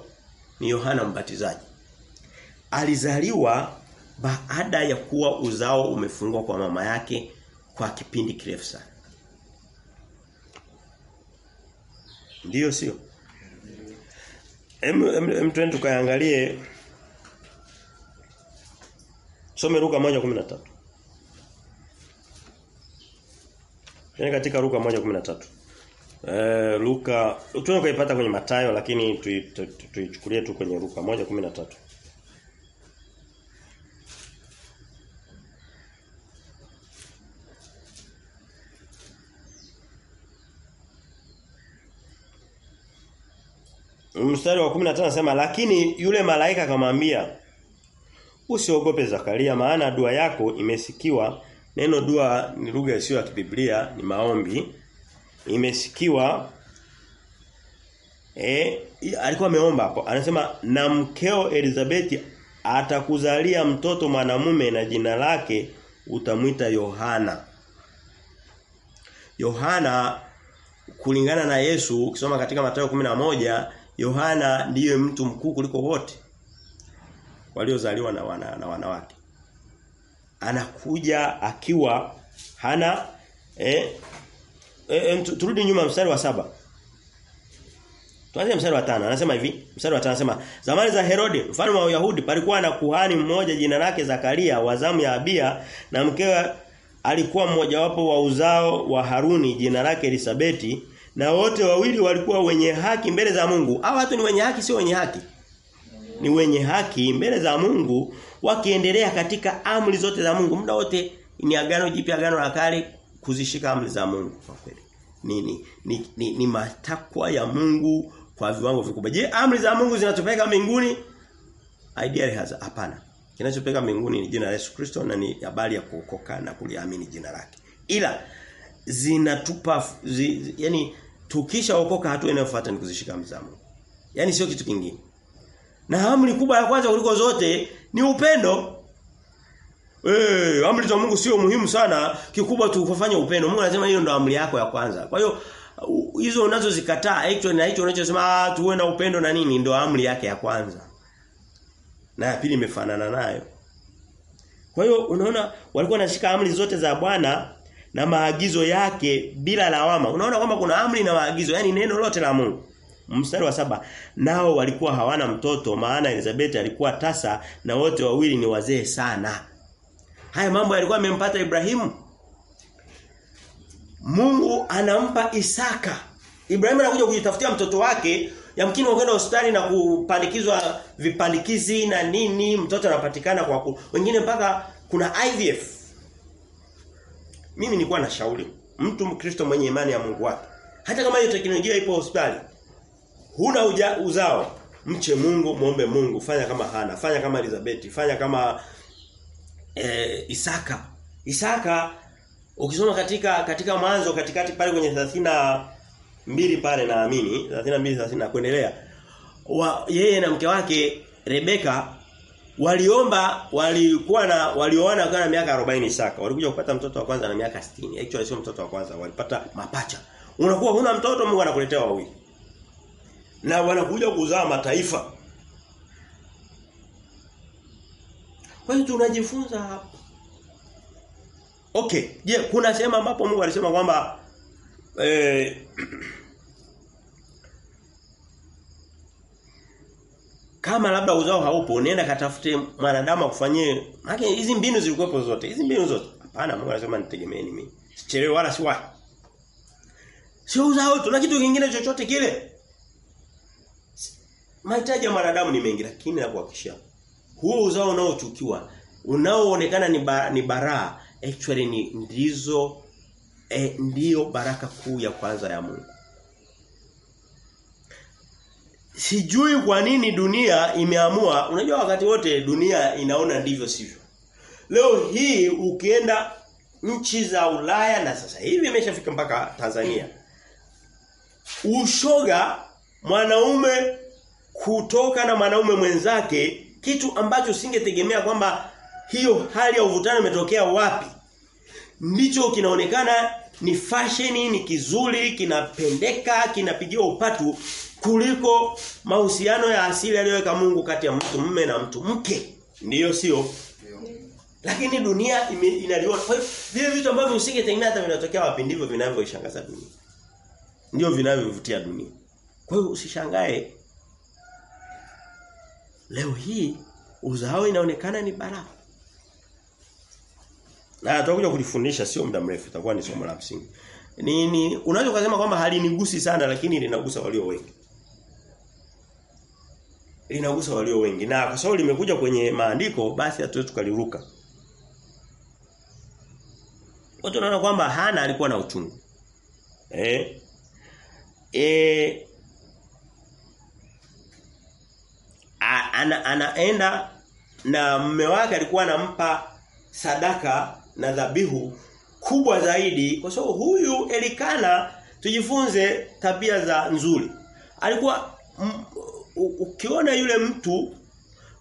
Speaker 1: ni Yohana Mbatizaji. Alizaliwa baada ya kuwa uzao umefungwa kwa mama yake kwa kipindi kirefu sana. Ndiyo sio? Em em twende tukaangalie Some Luka 1:13. Yaani katika Luka 1:13. Eh Luka tunaweza kuipata kwenye Matayo lakini tuichukulie tu kwenye Luka 1:13. Mstari wa 15 anasema lakini yule malaika akamwambia usiogope Zakaria maana dua yako imesikiwa neno dua ni lugha isiyo ya kibiblia ni maombi imesikiwa eh alikuwa ameomba hapo anasema na mkeo Elizabeth atakuzalia mtoto mwanamume na jina lake utamwita Yohana Yohana kulingana na Yesu ukisoma katika Mathayo moja Yohana ndiye mtu mkuu kuliko wote waliozaliwa na wana, na wanawake. Anakuja akiwa hana eh, eh turudi nyuma mstari wa saba Tuanze mstari wa tano Anasema hivi, mstari wa tano anasema zamani za Herode mfalme wa Wayahudi, palikuwa na kuhani mmoja jina lake Zakaria wa zamu ya Abia na mkewe alikuwa mmojawapo wa uzao wa Haruni jina lake Elisabeti na wote wawili walikuwa wenye haki mbele za Mungu. Hao watu ni wenye haki sio wenye haki. Ni wenye haki mbele za Mungu wakiendelea katika amri zote za Mungu muda wote ni agano jipya agano la kale kuzishika amri za Mungu kwa kweli. Ni ni, ni, ni, ni matakwa ya Mungu kwa viwango vikubwa. Je amri za Mungu zinatupeleka mbinguni? Ideally haza hapana. Kinachopeleka mbinguni ni jina la Yesu Kristo na ni habari ya kuokoka na kuliamini jina lake. Ila zinatupa zi, yani tukishaokoka hatua inayofuata ni kuzishika amri za Mungu. Yaani sio kitu kingine. Na amri kubwa ya kwanza kuliko zote ni upendo. Eh, amri za Mungu sio muhimu sana, kikubwa tu kufanya upendo. Mungu anasema hiyo ndo amri yako ya kwanza. Kwa hiyo hizo unazozikataa hicho na hicho unachosema ah tuwe na upendo na nini ndo amri yake ya kwanza. Na ya pili imefanana nayo. Kwa hiyo unaona walikuwa wanashika amri zote za Bwana na maagizo yake bila lawama. Unaona kwamba kuna amri na maagizo, yani neno lote la Mungu. Mstari wa saba nao walikuwa hawana mtoto maana Elizabeth alikuwa tasa na wote wawili ni wazee sana. Haya mambo yalikuwa yamempata Ibrahimu. Mungu anampa Isaka. Ibrahimu anakuja kujitafutia mtoto wake, yamkini wakaenda hospitali na kupandikizwa vipandikizi na nini, mtoto anapatikana kwa ku... wengine mpaka kuna IVF. Mimi nilikuwa na shauri mtu Mkristo mwenye imani ya Mungu wake. Hata kama hiyo teknolojia ipo hospitali, huna uja, uzao mche Mungu muombe Mungu fanya kama Hana fanya kama Elizabeth fanya kama e, Isaka. Isaka ukisoma katika katika mwanzo katikati pale kwenye 32 pale naamini 32 30 kuendelea wa, yeye na mke wake Rebeka waliomba walikuwa na walioana wakiwa na miaka 40 Isaka. Walikuja kupata mtoto wa kwanza na miaka 60 actually sio mtoto wa kwanza walipata mapacha. Unakuwa huna mtoto Mungu anakuletea wawili. Na wanakuja kuzaa mataifa. Kwa hiyo tunajifunza hapa. Okay, je, yeah, kuna sehemu ambapo Mungu alisema kwamba eh, kama labda uzao haupo nenda katafute mwanadamu akufanyie maana hizi mbinu zilikuwepo zote hizi mbinu zote. Hapana Mungu anasema nitegemeeni mimi. Sichelewe wala siwahi. Sio uzao tuna kitu kingine chochote kile. Mahitaji ya mwanadamu ni mengi lakini nakuhakikishia huo uzao unaochukiwa unaoonekana ni ba, ni baraa actually ni ndizo eh, ndiyo baraka kuu ya kwanza ya Mungu Sijui kwa nini dunia imeamua, unajua wakati wote dunia inaona ndivyo sivyo. Leo hii ukienda nchi za Ulaya na sasa hivi imeshafika mpaka Tanzania. Ushoga mwanaume kutoka na mwanaume mwenzake kitu ambacho singetegemea kwamba hiyo hali ya uvutano imetokea wapi. Ndicho kinaonekana ni fashion, ni kizuri, kinapendeka, kinapigiwa upatu kuliko mahusiano ya asili aliyoweka Mungu kati ya mtu mume na mtu mke. Ndiyo sio? Lakini dunia inaliona. Kwa hiyo vile vitu ambavyo usingetegemea hata vinatokea wapi ndivyo vinavyoishangaza dunia. Ndio vinavyovutia dunia. Kwa hiyo usishangae leo hii uzao inaonekana ni baraka. Na tutakuja kulifundisha sio muda mrefu itakuwa ni somo la msingi. Nini ni unaweza kusema kwamba halinigusi sana lakini linagusa walio wengi. Linagusa walio wengi. Na kwa sababu limekuja kwenye maandiko basi hatuwezi tukaliruka. Watu wanaona kwamba Hana alikuwa na uchungu. Eh? Eh ana, anaenda na mume wake alikuwa anampa sadaka na dhabihu kubwa zaidi kwa sababu huyu Elikana tujifunze tabia za nzuri. Alikuwa m, ukiona yule mtu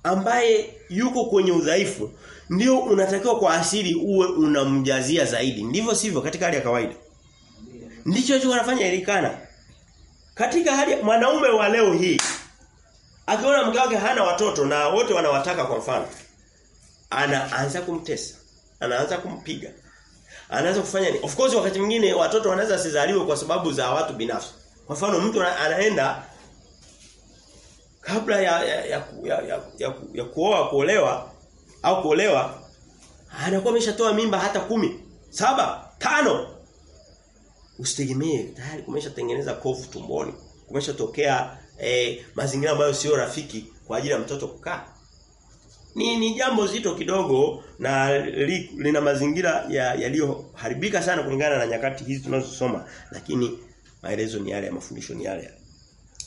Speaker 1: ambaye yuko kwenye udhaifu ndio unatakiwa kwa asili uwe unamjazia zaidi. Ndivyo sivyo katika hali ya kawaida. Ndicho hicho anafanya Elikana. Katika hali mwanaume wa leo hii akiona mke wake hana watoto na wote wanawataka kwa mfano anaanza kumtesa anaanza kumpiga anaanza kufanya ni of course wakati mwingine watoto wanaweza sizaliwe kwa sababu za watu binafsi. Kwa mfano mtu anaenda kabla ya ya ya, ya, ya, ya, ya kuoa kuolewa au kuolewa anakuwa ameshatoa mimba hata kumi saba tano. Usitegemee tayari kumeshatengeneza kovu tumboni kumeshatokea eh, mazingira ambayo sio rafiki kwa ajili ya mtoto kukaa. ni, ni jambo zito kidogo na li, lina mazingira yaliyoharibika ya sana kulingana na nyakati hizi tunazosoma lakini maelezo ni yale ya mafundisho ni yale.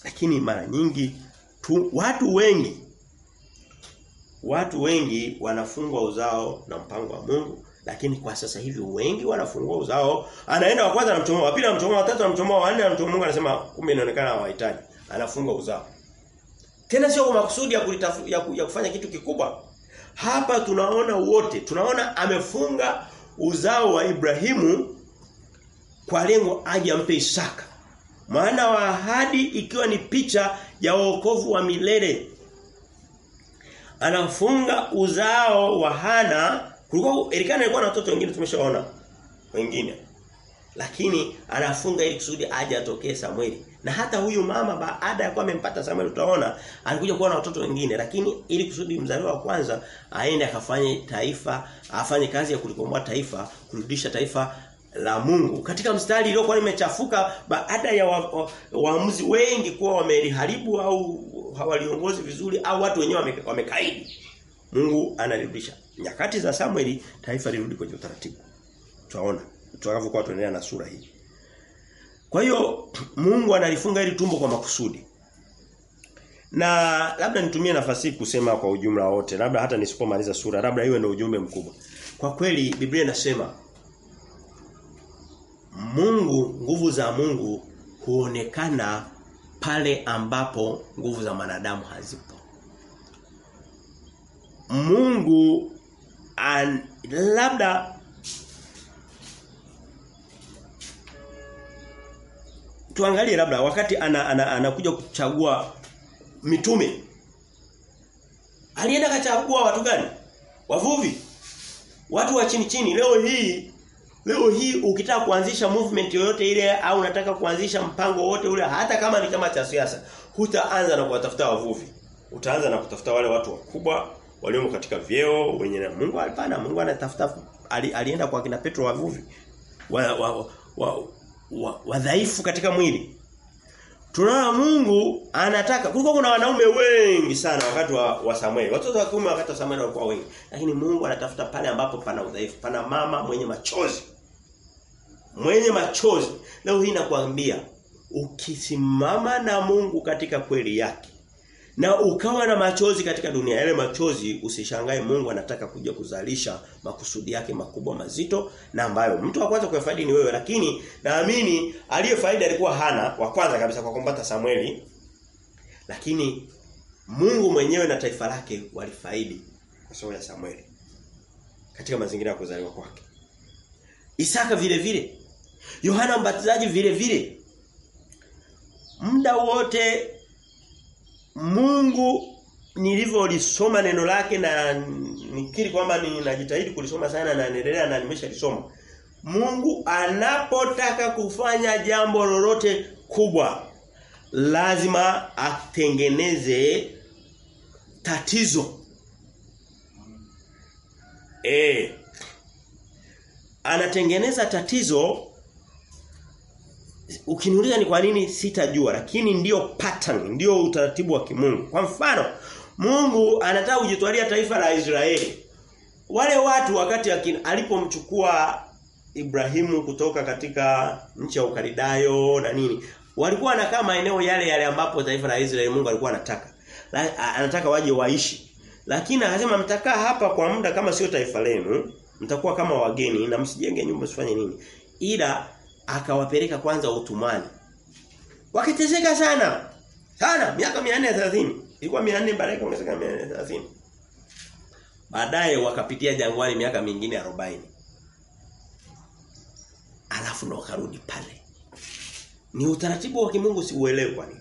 Speaker 1: Lakini mara nyingi tu, watu wengi watu wengi wanafungwa uzao na mpango wa Mungu lakini kwa sasa hivi wengi wanafungua uzao anaenda wa kwanza anamchomoa wa pili anamchomoa wa tatu anamchomoa wa nne anamchomoa Mungu anasema kumbe inaonekana hawahitaji anafunga uzao. Tena sio kwa makusudi ya, kulitafu, ya, ya kufanya kitu kikubwa. Hapa tunaona wote tunaona amefunga uzao wa Ibrahimu kwa lengo aje ampe Isaka. Maana wa ahadi ikiwa ni picha ya wokovu wa milele. Anafunga uzao wa Hana kulikuwa Elikana alikuwa na watoto wengine tumeshaona wengine. Lakini anafunga ili kusudi aje atokee Samueli na hata huyu mama baada ya kuwa amempata Samuel utaona alikuja kuwa na watoto wengine lakini ili kusudi mzaliwa wa kwanza aende akafanye taifa afanye kazi ya kulikomboa taifa kurudisha taifa la Mungu. Katika mstari iliyokuwa imechafuka baada ya waamuzi wa, wa wengi kuwa wameliharibu au hawaliongozi vizuri au watu wenyewe wamekaidi Mungu analirudisha. Nyakati za Samueli taifa lirudi kwenye utaratibu. Tutaona tutakavyokuwa tuendelea na sura hii kwa hiyo Mungu analifunga hili tumbo kwa makusudi na labda nitumie nafasi hii kusema kwa ujumla wote labda hata nisipomaliza sura labda iwe ndio ujumbe mkubwa kwa kweli Biblia inasema Mungu nguvu za Mungu huonekana pale ambapo nguvu za mwanadamu hazipo. Mungu an, labda tuangalie labda wakati anakuja ana, ana, ana kuchagua mitume alienda kachagua watu gani? Wavuvi. Watu wa chini chini leo hii Leo hii ukitaka kuanzisha movement yoyote ile au unataka kuanzisha mpango wote ule hata kama ni chama cha siasa, hutaanza na kuwatafuta wavuvi. Utaanza na kutafuta wale watu wakubwa waliomo katika vyeo wenye na Mungu alipana Mungu anatafuta ali, alienda kwa kina Petro wavuvi. Wa, wa, wa, wa, wa, wadhaifu katika mwili. Tunaona Mungu anataka kulikuwa kuna wanaume wengi sana wakati wa, wa Samuel. Watoto wa kiume wakati wa Samuel walikuwa wengi. Lakini Mungu anatafuta pale ambapo pana udhaifu, pana mama mwenye machozi. Mwenye machozi. Leo hii nakwambia ukisimama na Mungu katika kweli yake na ukawa na machozi katika dunia. Yale machozi usishangae Mungu anataka kuja kuzalisha makusudi yake makubwa mazito na ambayo mtu wa kwanza kuyafaidi ni wewe. Lakini naamini aliyefaidi alikuwa Hana wa kwanza kabisa kwa kumpata Samueli. Lakini Mungu mwenyewe na taifa lake walifaidi kwa sababu ya Samueli katika mazingira ya kuzaliwa kwake. Isaka vile vile Yohana Mbatizaji vile vile. Muda wote Mungu nilivyolisoma neno lake na nikiri kwamba ninajitahidi kulisoma sana na naendelea na nimeshalisoma. Mungu anapotaka kufanya jambo lolote kubwa lazima atengeneze tatizo. Eh. Anatengeneza tatizo ukiniuliza ni kwa nini sitajua lakini ndio pattern ndiyo utaratibu wa kimungu. Kwa mfano Mungu anataka kujitwalia taifa la Israeli. Wale watu wakati alipomchukua Ibrahimu kutoka katika nchi ya Ukaridayo na nini walikuwa wanakaa maeneo yale yale ambapo taifa la Israeli Mungu alikuwa anataka. La, anataka waje waishi. Lakini akasema mtakaa hapa kwa muda kama sio taifa lenu mtakuwa kama wageni na msijenge nyumba usifanye nini. Ila akawapeleka kwanza utumani. Wakiteseka sana. Sana miaka 430. Ilikuwa 400 baraka ongezeka 430. Baadaye wakapitia jangwani miaka mingine 40. Alafu ndo wakarudi pale. Ni utaratibu wa kimungu siuelewi kwa nini.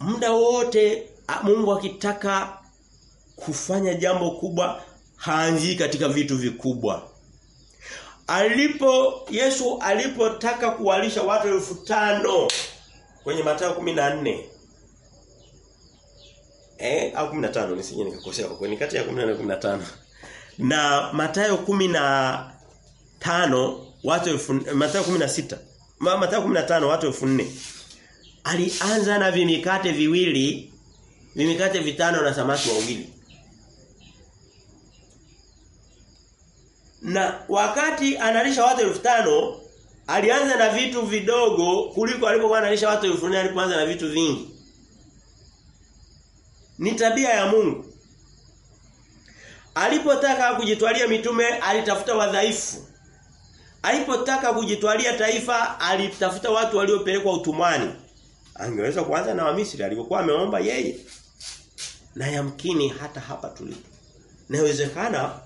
Speaker 1: Muda wote Mungu akitaka kufanya jambo kubwa haanzii katika vitu vikubwa alipo Yesu alipotaka kuwalisha watu elfu tano kwenye Mathayo 14 eh au 15 nisije nikakosea kwa ni kati ya 14 na 15 na Mathayo 15 watu elfu Mathayo 16 Mathayo 15 watu elfu 4 alianza na vimikate viwili vimikate vitano na samaki wawili. Na wakati analisha watu elfu tano alianza na vitu vidogo kuliko alipokuwa analisha watu elfu nne alipoanza na vitu vingi. Ni tabia ya Mungu. Alipotaka kujitwalia mitume alitafuta wadhaifu. Alipotaka kujitwalia taifa alitafuta watu waliopelekwa utumwani. Angeweza kuanza na Wamisri alipokuwa ameomba yeye. Na yamkini hata hapa tulipo. Inawezekana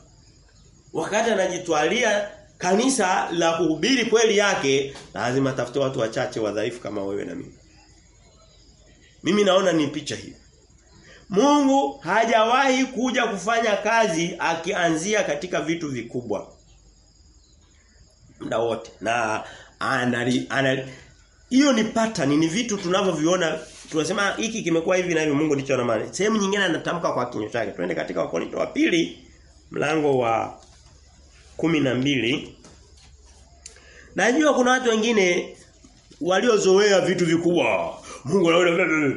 Speaker 1: wakati anajitwalia kanisa la kuhubiri kweli yake lazima tafute watu wachache wadhaifu kama wewe na mimi. Mimi naona ni picha hii. Mungu hajawahi kuja kufanya kazi akianzia katika vitu vikubwa. Muda wote. Na anali, anali hiyo ni pattern ni vitu tunavyoviona tunasema hiki kimekuwa hivi na hivi Mungu ndicho ana maana. Sehemu nyingine anatamka kwa kinywa chake. Twende katika Wakorintho wa pili mlango wa mbili Najua kuna watu wengine waliozoea vitu vikubwa. Mungu anaona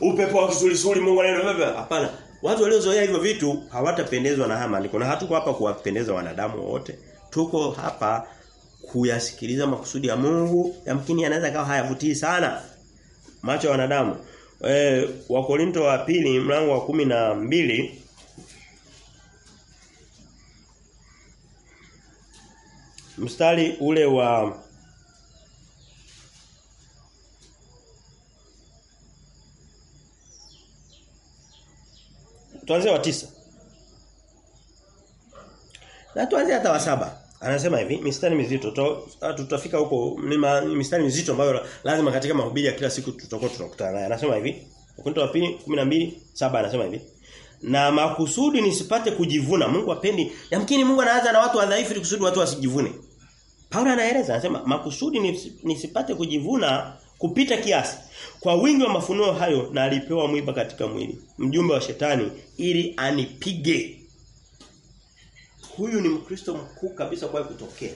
Speaker 1: upepo wa kisulisuli Mungu anaona hapana. Watu waliozoea hivyo vitu hawatapendezwa na haya maandiko. Na hatuko hapa kuwapendeza wanadamu wote. Tuko hapa kuyasikiliza makusudi ya Mungu. Yamkini yanaweza kawa hayavutii sana macho ya wanadamu. Eh Wakorinto wa pili mlango wa kumi na mbili mstari ule wa Tuanze wa tisa. Na tuanze hata wa saba. Anasema hivi, mistari mizito. Tutafika huko mlima mistari mizito ambayo lazima katika mahubiri ya kila siku tutakuwa tunakutana naye. Anasema hivi, Wakorintho wa pili 12 saba anasema hivi. Na makusudi nisipate kujivuna. Mungu apendi. Yamkini Mungu anaanza na watu wadhaifu kusudi watu wasijivune. Paulo anaeleza anasema makusudi nisipate kujivuna kupita kiasi. Kwa wingi wa mafunuo hayo na alipewa mwiba katika mwili. Mjumbe wa shetani ili anipige. Huyu ni Mkristo mkuu kabisa kwa kutokea.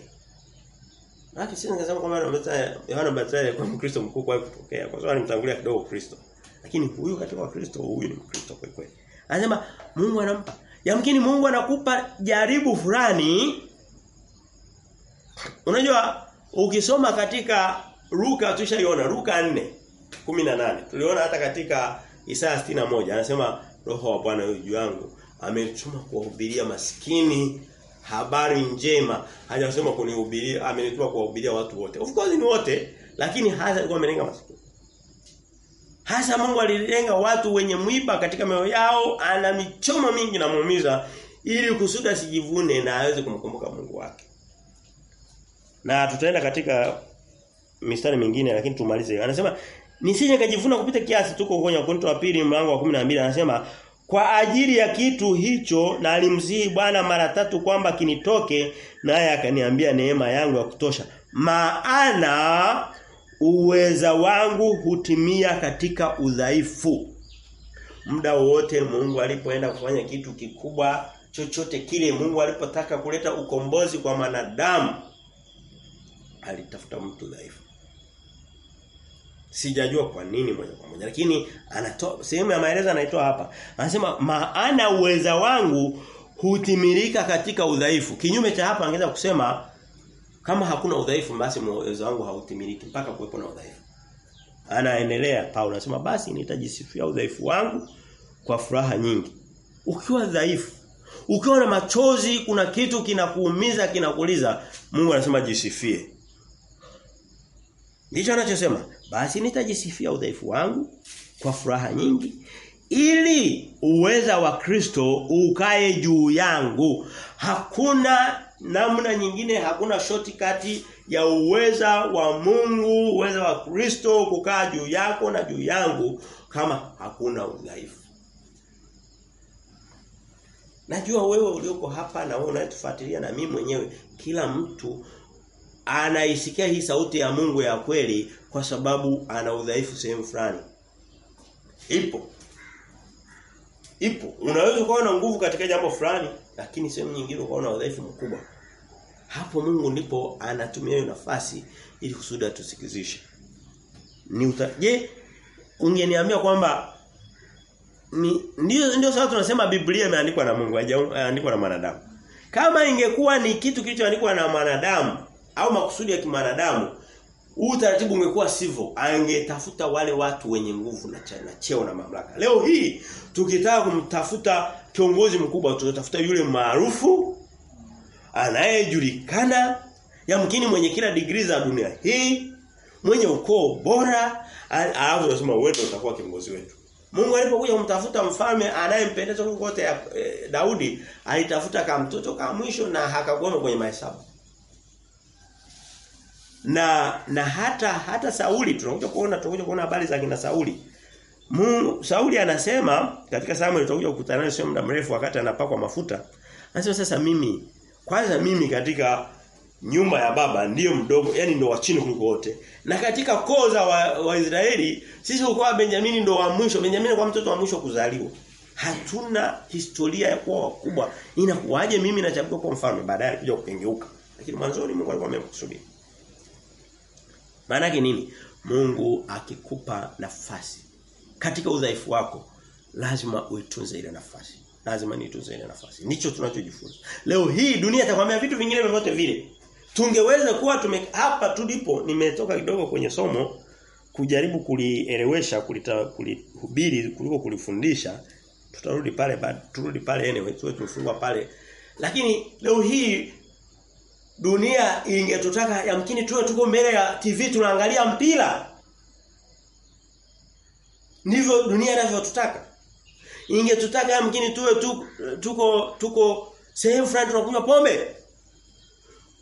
Speaker 1: Hata sisi ningesema kama Yohana Mbatizaji alikuwa Mkristo mkuu kwa kutokea kwa sababu alimtangulia kidogo Kristo. Lakini huyu katika Wakristo huyu ni Mkristo kweli kweli. Anasema Mungu anampa. Yamkini Mungu anakupa jaribu fulani Unajua ukisoma katika Luka tushaiona Luka 4 18. Tuliona hata katika Isaya 61 anasema roho wa Bwana juu yangu amenituma kuwahubiria maskini habari njema. Hajasema kunihubiria amenituma kuwahubiria watu wote. Of course ni wote lakini hasa alikuwa amelenga maskini. Hasa Mungu alilenga watu wenye mwiba katika mioyo yao ana michomo mingi na muumiza ili kusudi asijivune na aweze kumkumbuka Mungu wake. Na tutaenda katika mistari mingine lakini tumalize. Anasema nisije kajivuna kupita kiasi tuko kwenye Wakorintho wa pili mlango wa 12 anasema kwa ajili ya kitu hicho na alimsihi Bwana mara tatu kwamba kinitoke naye akaniambia neema yangu ya kutosha. Maana uweza wangu hutimia katika udhaifu. Muda wote Mungu alipoenda kufanya kitu kikubwa chochote kile Mungu alipotaka kuleta ukombozi kwa manadamu alitafuta mtu dhaifu. Sijajua kwa nini moja kwa moja lakini anatoa sehemu ya maelezo anaitoa hapa. Anasema maana uweza wangu hutimilika katika udhaifu. Kinyume cha hapa angeza kusema kama hakuna udhaifu basi uwezo wangu hautimiliki mpaka kuwepo na udhaifu. Anaendelea Paulo anasema basi nitajisifia udhaifu wangu kwa furaha nyingi. Ukiwa dhaifu, ukiwa na machozi kuna kitu kinakuumiza kinakuliza, Mungu anasema jisifie. Ndicho anachosema, basi nitajisifia udhaifu wangu kwa furaha nyingi ili uweza wa Kristo ukae juu yangu. Hakuna namna nyingine, hakuna shortcut ya uweza wa Mungu, uweza wa Kristo kukaa juu yako na juu yangu kama hakuna udhaifu. Najua wewe ulioko hapa na wewe unayetufuatilia na mimi mwenyewe kila mtu anaisikia hii sauti ya Mungu ya kweli kwa sababu ana udhaifu sehemu fulani. Ipo. Ipo. Unaweza kuwa na nguvu katika jambo fulani lakini sehemu nyingine ukaona udhaifu mkubwa. Hapo Mungu ndipo anatumia hiyo nafasi ili kusudi atusikizishe. Ni uta... Je, ungeniambia kwamba ni ndio ndio sasa tunasema Biblia imeandikwa na Mungu haijaandikwa na mwanadamu. Kama ingekuwa ni kitu kilichoandikwa na mwanadamu au makusudi ya kimanadamu, huu taratibu ungekuwa sivyo. Angetafuta wale watu wenye nguvu na, na cheo na mamlaka. Leo hii tukitaka kumtafuta kiongozi mkubwa tutatafuta yule maarufu anayejulikana yamkini mwenye kila degree za dunia hii mwenye ukoo bora alafu tunasema wewe utakuwa kiongozi wetu. Mungu alipokuja kumtafuta mfalme anayempendeza Mungu ya eh, Daudi alitafuta kama mtoto kama mwisho na hakagoma kwenye mahesabu. Na na hata hata Sauli tunakuja kuona tunakuja kuona habari za kina Sauli. Mungu Sauli anasema katika Samuel tutakuja kukutana naye sio muda mrefu wakati anapakwa mafuta. Anasema sasa mimi kwanza mimi katika nyumba ya baba ndiyo mdogo yani ndo wa chini kuliko wote. Na katika koo za Waisraeli wa sisi ukoo wa Benjamini ndo wa mwisho. Benjamini kwa mtoto wa mwisho kuzaliwa. Hatuna historia ya kuwa wakubwa. Inakuwaje mimi nachagua kwa mfano baadaye kuja kukengeuka. Lakini mwanzoni Mungu alikuwa amekusudia maana yake nini? Mungu akikupa nafasi. Katika udhaifu wako lazima uitunze ile nafasi. Lazima nitunze ile nafasi. Ndicho tunachojifunza. Leo hii dunia itakwambia vitu vingine vyovyote vile. Tungeweza kuwa tume hapa tulipo nimetoka kidogo kwenye somo kujaribu kulielewesha kulihubiri kuliko kulifundisha. Tutarudi pale turudi pale anyway tuwe tumefungwa pale. Lakini leo hii dunia ingetutaka yamkini tuwe tuko mbele ya TV tunaangalia mpira. Ndivyo dunia inavyotutaka. Ingetutaka yamkini tuwe tuko tuko, tuko sehemu fulani tunakunywa pombe.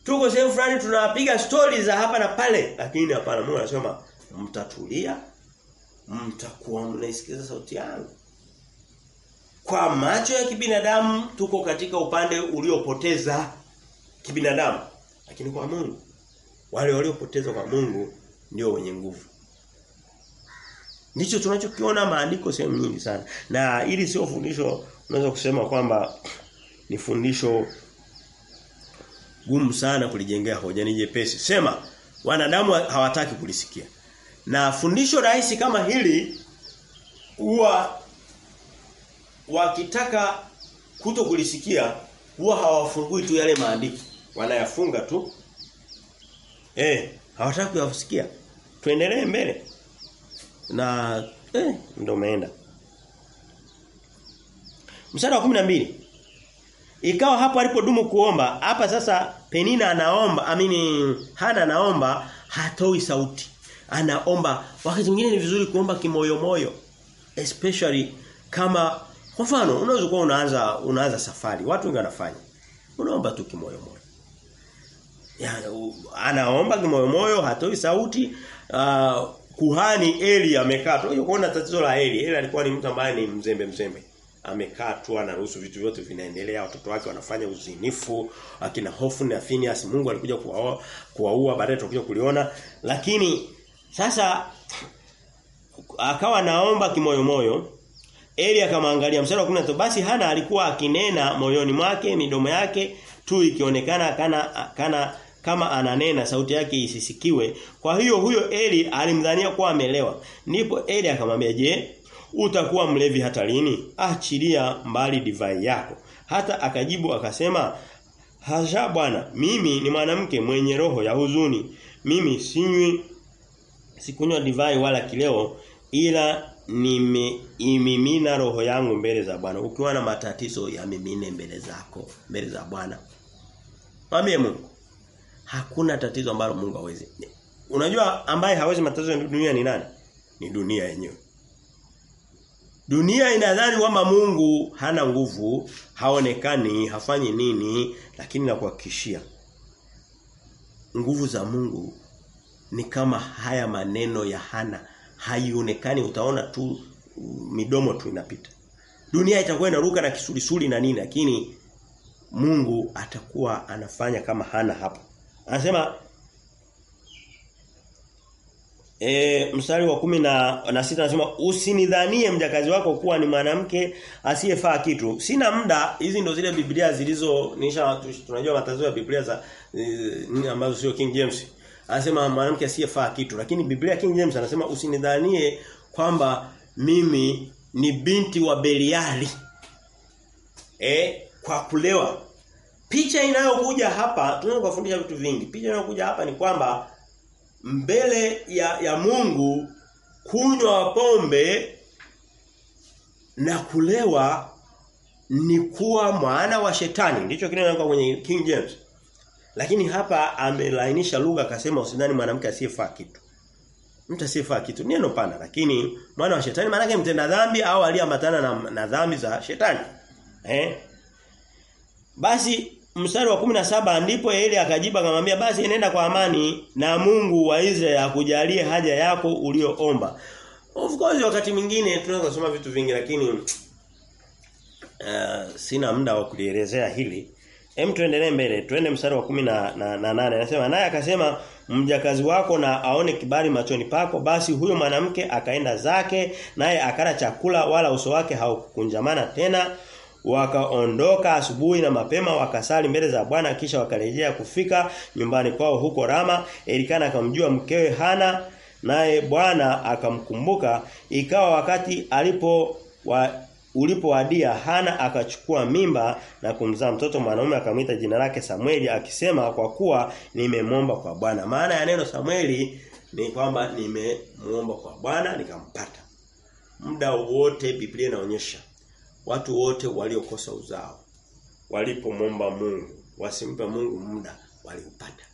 Speaker 1: Tuko sehemu fulani tunapiga stories za hapa na pale. Lakini hapana Mungu anasema mtatulia mtakuwa mnaisikiza sauti yangu. Kwa macho ya kibinadamu tuko katika upande uliopoteza kibinadamu lakini kwa Mungu wale waliopotezwa kwa Mungu ndio wenye nguvu Ndicho tunachokiona maandiko sehemu nyingi sana. Na ili sio fundisho unaweza kusema kwamba ni fundisho gumu sana kulijengea hoja ni jepesi. Sema wanadamu hawataki kulisikia. Na fundisho rahisi kama hili huwa wakitaka kuto kulisikia huwa hawafungui tu yale maandiko. Wanayafunga tu. Eh, hawataka kuyafusikia Tuendelee mbele. Na eh ndio umeenda. Mstari wa 12. Ikawa hapo alipodumu kuomba, hapa sasa Penina anaomba, amini Hana anaomba, hatoi sauti. Anaomba, wakati mwingine ni vizuri kuomba kimoyo moyo. Especially kama kwa mfano unaweza kuwa unaanza unaanza safari, watu wengi wanafanya. Unaomba tu kimoyo moyo. Yani anaomba kimoyo moyo, hatoi sauti. Uh, kuhani Eli amekaa tu. Kuona tatizo la Eli. Eli alikuwa ni mtu ambaye ni mzembe mzembe. Amekaa tu anaruhusu vitu vyote vinaendelea. Watoto wake wanafanya uzinifu. Akina hofu na Phineas Mungu alikuja kuwaua kuwaua. Baadaye tutakuja kuliona. Lakini sasa akawa naomba kimoyo moyo Eli akamwangalia. Mstari wa 13 basi Hana alikuwa akinena moyoni mwake midomo yake tu ikionekana kana kana kama ananena sauti yake isisikiwe kwa hiyo huyo Eli alimdhania kuwa amelewa ndipo Eli akamwambia je utakuwa mlevi hata lini? Achilia mbali divai yako. Hata akajibu akasema, "Hasha bwana, mimi ni mwanamke mwenye roho ya huzuni. Mimi sinywi sikunywa divai wala kileo ila nimeimimina roho yangu mbele za Bwana. Ukiwa na matatizo ya mimine mbele zako, mbele za Bwana. Mwambie Mungu. Hakuna tatizo ambalo Mungu hawezi. Unajua ambaye hawezi matatizo ya dunia ni nani? Ni dunia yenyewe. Dunia inadhani kwamba Mungu hana nguvu, haonekani, hafanyi nini, lakini nakuhakikishia nguvu za Mungu ni kama haya maneno ya Hana haionekani utaona tu midomo tu inapita. Dunia itakuwa inaruka na kisulisuli na nini lakini Mungu atakuwa anafanya kama Hana hapa. Anasema E, mstari wa kumi na, na sita anasema usinidhanie mjakazi wako kuwa ni mwanamke asiyefaa kitu. Sina muda hizi ndo zile Biblia zilizo nisha tunajua matazo ya Biblia za e, ambazo sio King James. Anasema mwanamke asiyefaa kitu lakini Biblia King James anasema usinidhanie kwamba mimi ni binti wa Beliali. E, kwa kulewa. Picha inayokuja hapa tunaweza kufundisha vitu vingi. Picha inayokuja hapa ni kwamba mbele ya ya Mungu kunywa pombe na kulewa ni kuwa mwana wa shetani. Ndicho kinachoandikwa kwenye King James. Lakini hapa amelainisha lugha akasema usidhani mwanamke asiyefaa kitu. Mtu asiyefaa kitu neno pana. Lakini mwana wa shetani maana yake mtenda dhambi au aliyeambatana na, na dhambi za shetani. Eh? Basi mstari wa 17 ndipo Eli akajiba akamwambia basi nenda kwa amani na Mungu wa Israeli akujalie haja yako uliyoomba. Of course wakati mwingine tunaweza kusoma vitu vingi lakini uh, sina muda wa kulielezea hili. Hem tuendelee mbele. Tuende mstari wa kumi na, na, na nane. Anasema naye akasema mjakazi wako na aone kibali machoni pako basi huyo mwanamke akaenda zake naye akala chakula wala uso wake haukunjamana tena wakaondoka asubuhi na mapema wakasali mbele za Bwana kisha wakarejea kufika nyumbani kwao huko Rama. Elikana akamjua mkewe Hana naye Bwana akamkumbuka. Ikawa wakati alipo wa, ulipowadia Hana akachukua mimba na kumzaa mtoto mwanaume akamwita jina lake Samueli akisema kwa kuwa nimemwomba kwa Bwana. Maana ya neno Samueli ni kwamba nimemuomba kwa Bwana nikampata. Muda wote Biblia inaonyesha watu wote waliokosa uzao walipomomba Mungu wasimpe Mungu muda waliupata.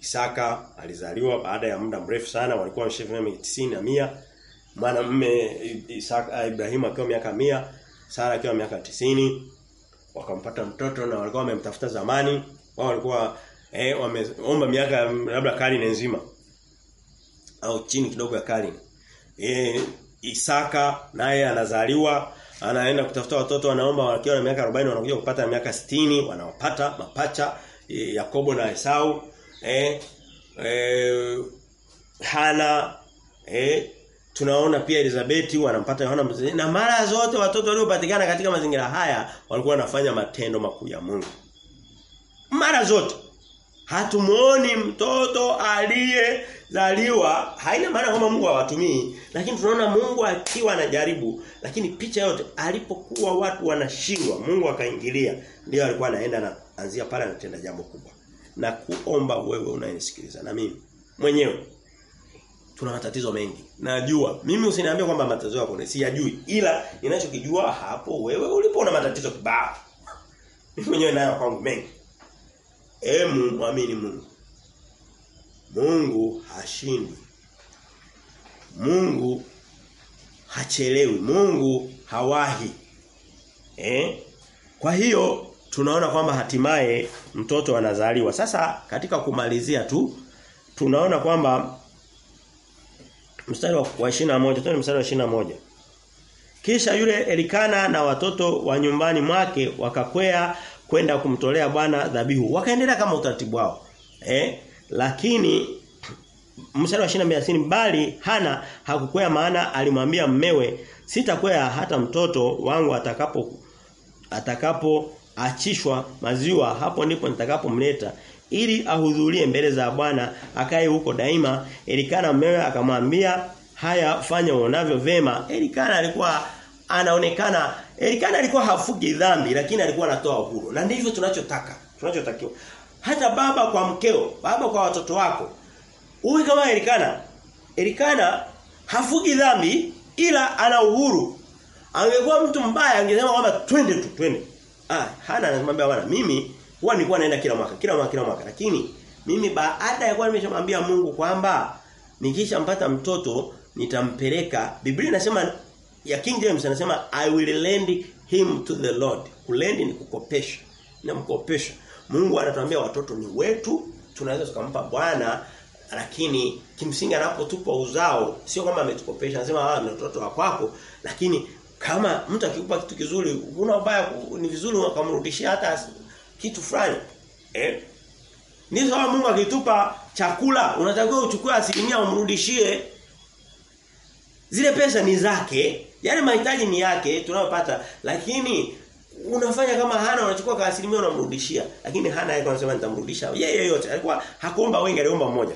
Speaker 1: Isaka alizaliwa baada ya muda mrefu sana walikuwa wameshafika miaka 90 na 100 mwanamume Isaka Ibrahimu akiwa miaka 100 Sara akiwa miaka 90 wakampata mtoto na walikuwa wamemtafuta zamani. Wao walikuwa eh wameomba miaka labda karne nzima au chini kidogo ya karne. Eh Isaka naye anazaliwa anaenda kutafuta watoto wanaomba wakiwa na miaka 40 wanakuja kupata miaka 60 wanawapata mapacha e, Yakobo na Esau eh, eh Hana eh tunaona pia Elizabeti wanampata Yohana mzee na mara zote watoto waliopatikana katika mazingira haya walikuwa wanafanya matendo makuu ya Mungu. Mara zote. Hatumuoni mtoto aliyezaliwa haina maana kwamba Mungu hawatumii lakini tunaona Mungu akiwa anajaribu lakini picha yote alipokuwa watu wanashindwa Mungu akaingilia ndio alikuwa anaenda na anzia pale anatenda jambo kubwa. Na kuomba wewe unayenisikiliza na mimi mwenyewe tuna matatizo mengi. Najua mimi usiniambie kwamba matatizo yako ni siyajui ila ninachokijua hapo wewe ulipo na matatizo kibao. Mimi mwenyewe nayo kwangu mengi. Emu mwamini Mungu. Mungu hashindwi. Mungu hachelewi. Mungu hawahi. Eh? Kwa hiyo tunaona kwamba hatimaye mtoto anazaliwa. Sasa katika kumalizia tu tunaona kwamba mstari wa 21 tuone mstari wa 21. Kisha yule Elikana na watoto wa nyumbani mwake wakakwea kwenda kumtolea Bwana dhabihu. Wakaendelea kama utaratibu wao. Eh? Lakini mstari wa 22 bali Hana hakukwea maana alimwambia mmewe sitakwea hata mtoto wangu atakapo atakapo achishwa maziwa hapo ndipo nitakapomleta ili ahudhurie mbele za Bwana akae huko daima Elikana mmewe akamwambia haya fanya uonavyo vema Elikana alikuwa anaonekana Elikana alikuwa hafugi dhambi lakini alikuwa anatoa uhuru. Na ndivyo tunachotaka. Tunachotakiwa. Hata baba kwa mkeo, baba kwa watoto wako. Uwe kama Elikana. Elikana hafugi dhambi ila ana uhuru. Angekuwa mtu mbaya angesema kwamba twende tu, twende. Ah, hana anamwambia bwana mimi huwa nilikuwa naenda kila mwaka, kila mwaka, kila mwaka. Lakini mimi baada ya kuwa nimeshamwambia Mungu kwamba nikishampata mtoto nitampeleka. Biblia inasema ya King James anasema I will lend him to the Lord. Kulendi ni kukopesha. Namkopesha. Mungu anatuambia watoto ni wetu, tunaweza tukampa Bwana lakini kimsingi anapotupa uzao sio kama ametukopesha anasema ah ni watoto wa kwako. Lakini kama mtu akikupa kitu kizuri una ubaya ni vizuri ukamrudishia hata kitu fulani eh? Ni sawa Mungu akitupa chakula unatakiwa uchukue asilimia umrudishie. Zile pesa ni zake yale mahitaji ni yake tunayopata. Lakini unafanya kama hana unachukua kwa asilimia unamrudishia. Lakini hana yeye anasema nitamrudisha. Yeye yote. Alikuwa hakuomba wengi aliomba mmoja.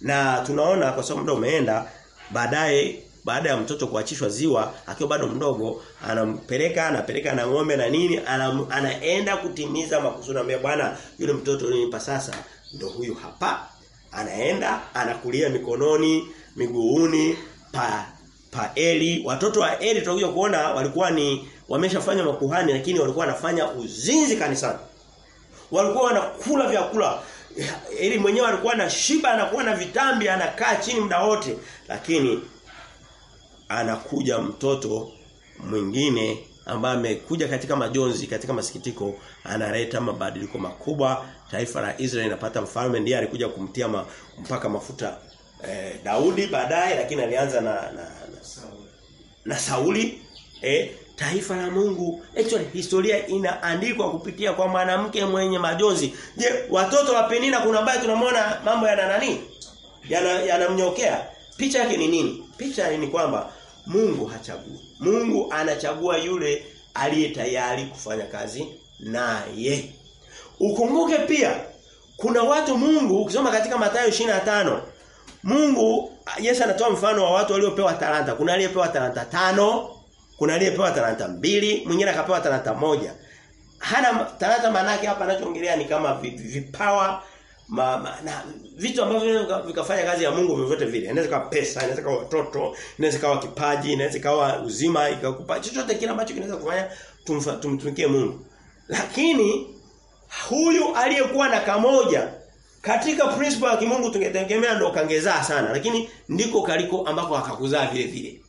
Speaker 1: Na tunaona kwa sababu muda umeenda baadaye baada ya mtoto kuachishwa ziwa akiwa bado mdogo anampeleka anapeleka na ng'ombe na nini anam, anaenda kutimiza makusudi ambaye bwana yule mtoto ulinipa sasa ndio huyu hapa. Anaenda anakulia mikononi miguuni pa pa Eli. Watoto wa Eli tutakuja kuona walikuwa ni wameshafanya makuhani lakini walikuwa wanafanya uzinzi kanisani. Walikuwa wanakula vyakula. Ili mwenyewe alikuwa na shiba anakuwa na vitambi anakaa chini muda wote lakini anakuja mtoto mwingine ambaye amekuja katika majonzi katika masikitiko analeta mabadiliko makubwa. Taifa la Israeli linapata mfalme ndiye alikuja kumtia ma, mpaka mafuta eh, Daudi baadaye lakini alianza na na, na, na Sauli. Eh, taifa la Mungu. Actually historia inaandikwa kupitia kwa mwanamke mwenye majonzi. Je watoto wa Penina kuna mbaya tunamwona mambo yana nani? Yanamnyokea. Yana picha yake ni nini? Picha ni kwamba Mungu hachagui. Mungu anachagua yule aliye tayari kufanya kazi naye. Ukumbuke pia kuna watu Mungu ukisoma katika Mathayo 25 Mungu Yesu anatoa mfano wa watu waliopewa talanta. Kuna aliyepewa talanta tano kuna aliyepewa talanta mbili, mwingine akapewa talanta moja. Hana talanta manake hapa anachoongelea ni kama vipawa ma, ma, na vitu ambavyo vikafanya kazi ya Mungu vyovyote vile. Inaweza kuwa pesa, inaweza kuwa watoto, inaweza kuwa kipaji, inaweza kuwa uzima, ikakupa chochote kile ambacho kinaweza kufanya tumtumikie Mungu. Lakini huyu aliyekuwa na kamoja katika principle ya kimungu tungetegemea ndo kangezaa sana lakini ndiko kaliko ambako akakuzaa vile vile.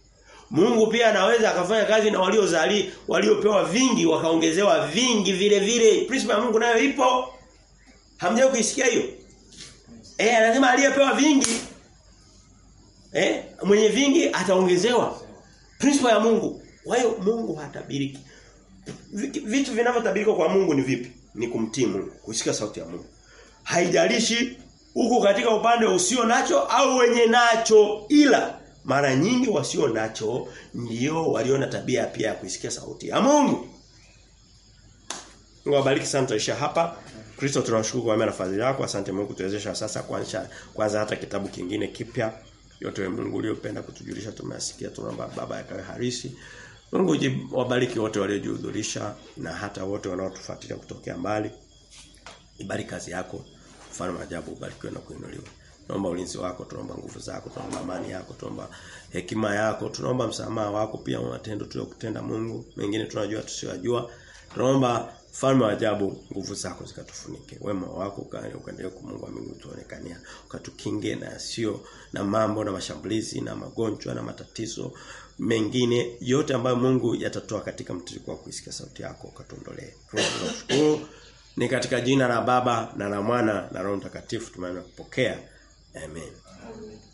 Speaker 1: Mungu pia anaweza akafanya kazi na waliozali waliopewa vingi wakaongezewa vingi vile vile. Prisma ya Mungu nayo ipo. Hamjao kuisikia hiyo? Eh anasema aliyepewa vingi eh mwenye vingi ataongezewa. Prisma ya Mungu. Kwa hiyo Mungu hatabiriki. Vitu vinavyotabirika kwa Mungu ni vipi? Ni kumtii Mungu, kusikia sauti ya Mungu. Haijalishi uko katika upande usio nacho au wenye nacho ila mara nyingi wasio nacho ndio waliona tabia pia ya kuisikia sauti ya Mungu. Mungu sana tuisha hapa. Kristo tunashukuru kwa mema fadhili yako. Asante Mungu tuwezesha sasa kuanza kwanza hata kitabu kingine kipya. Yote wewe Mungu uliyopenda kutujulisha tumeasikia tunaomba baba yakawe harisi. Mungu wabariki wote waliojihudhurisha na hata wote wanaotufuatilia kutokea mbali. Ibariki kazi yako. Mfano maajabu ubarikiwe na kuinuliwa. Tunaomba ulinzi wako, tunaomba nguvu zako, tunaomba amani yako, tunaomba hekima yako, tunaomba msamaha wako pia matendo tuliyokutenda Mungu. Mengine tunajua tusiyojua. Tunaomba Falme wa ajabu nguvu zako zikatufunike. Wema wako ukaendelee kwa Mungu wa mbinguni tuonekania. Ukatukinge na sio na mambo na mashambulizi na magonjwa na matatizo mengine yote ambayo Mungu yatatoa katika mtiririko wa kuisikia sauti yako ukatuondolee. Tunashukuru ni katika jina la Baba na la Mwana na Roho Mtakatifu tumeanza kupokea. Amen. Amen.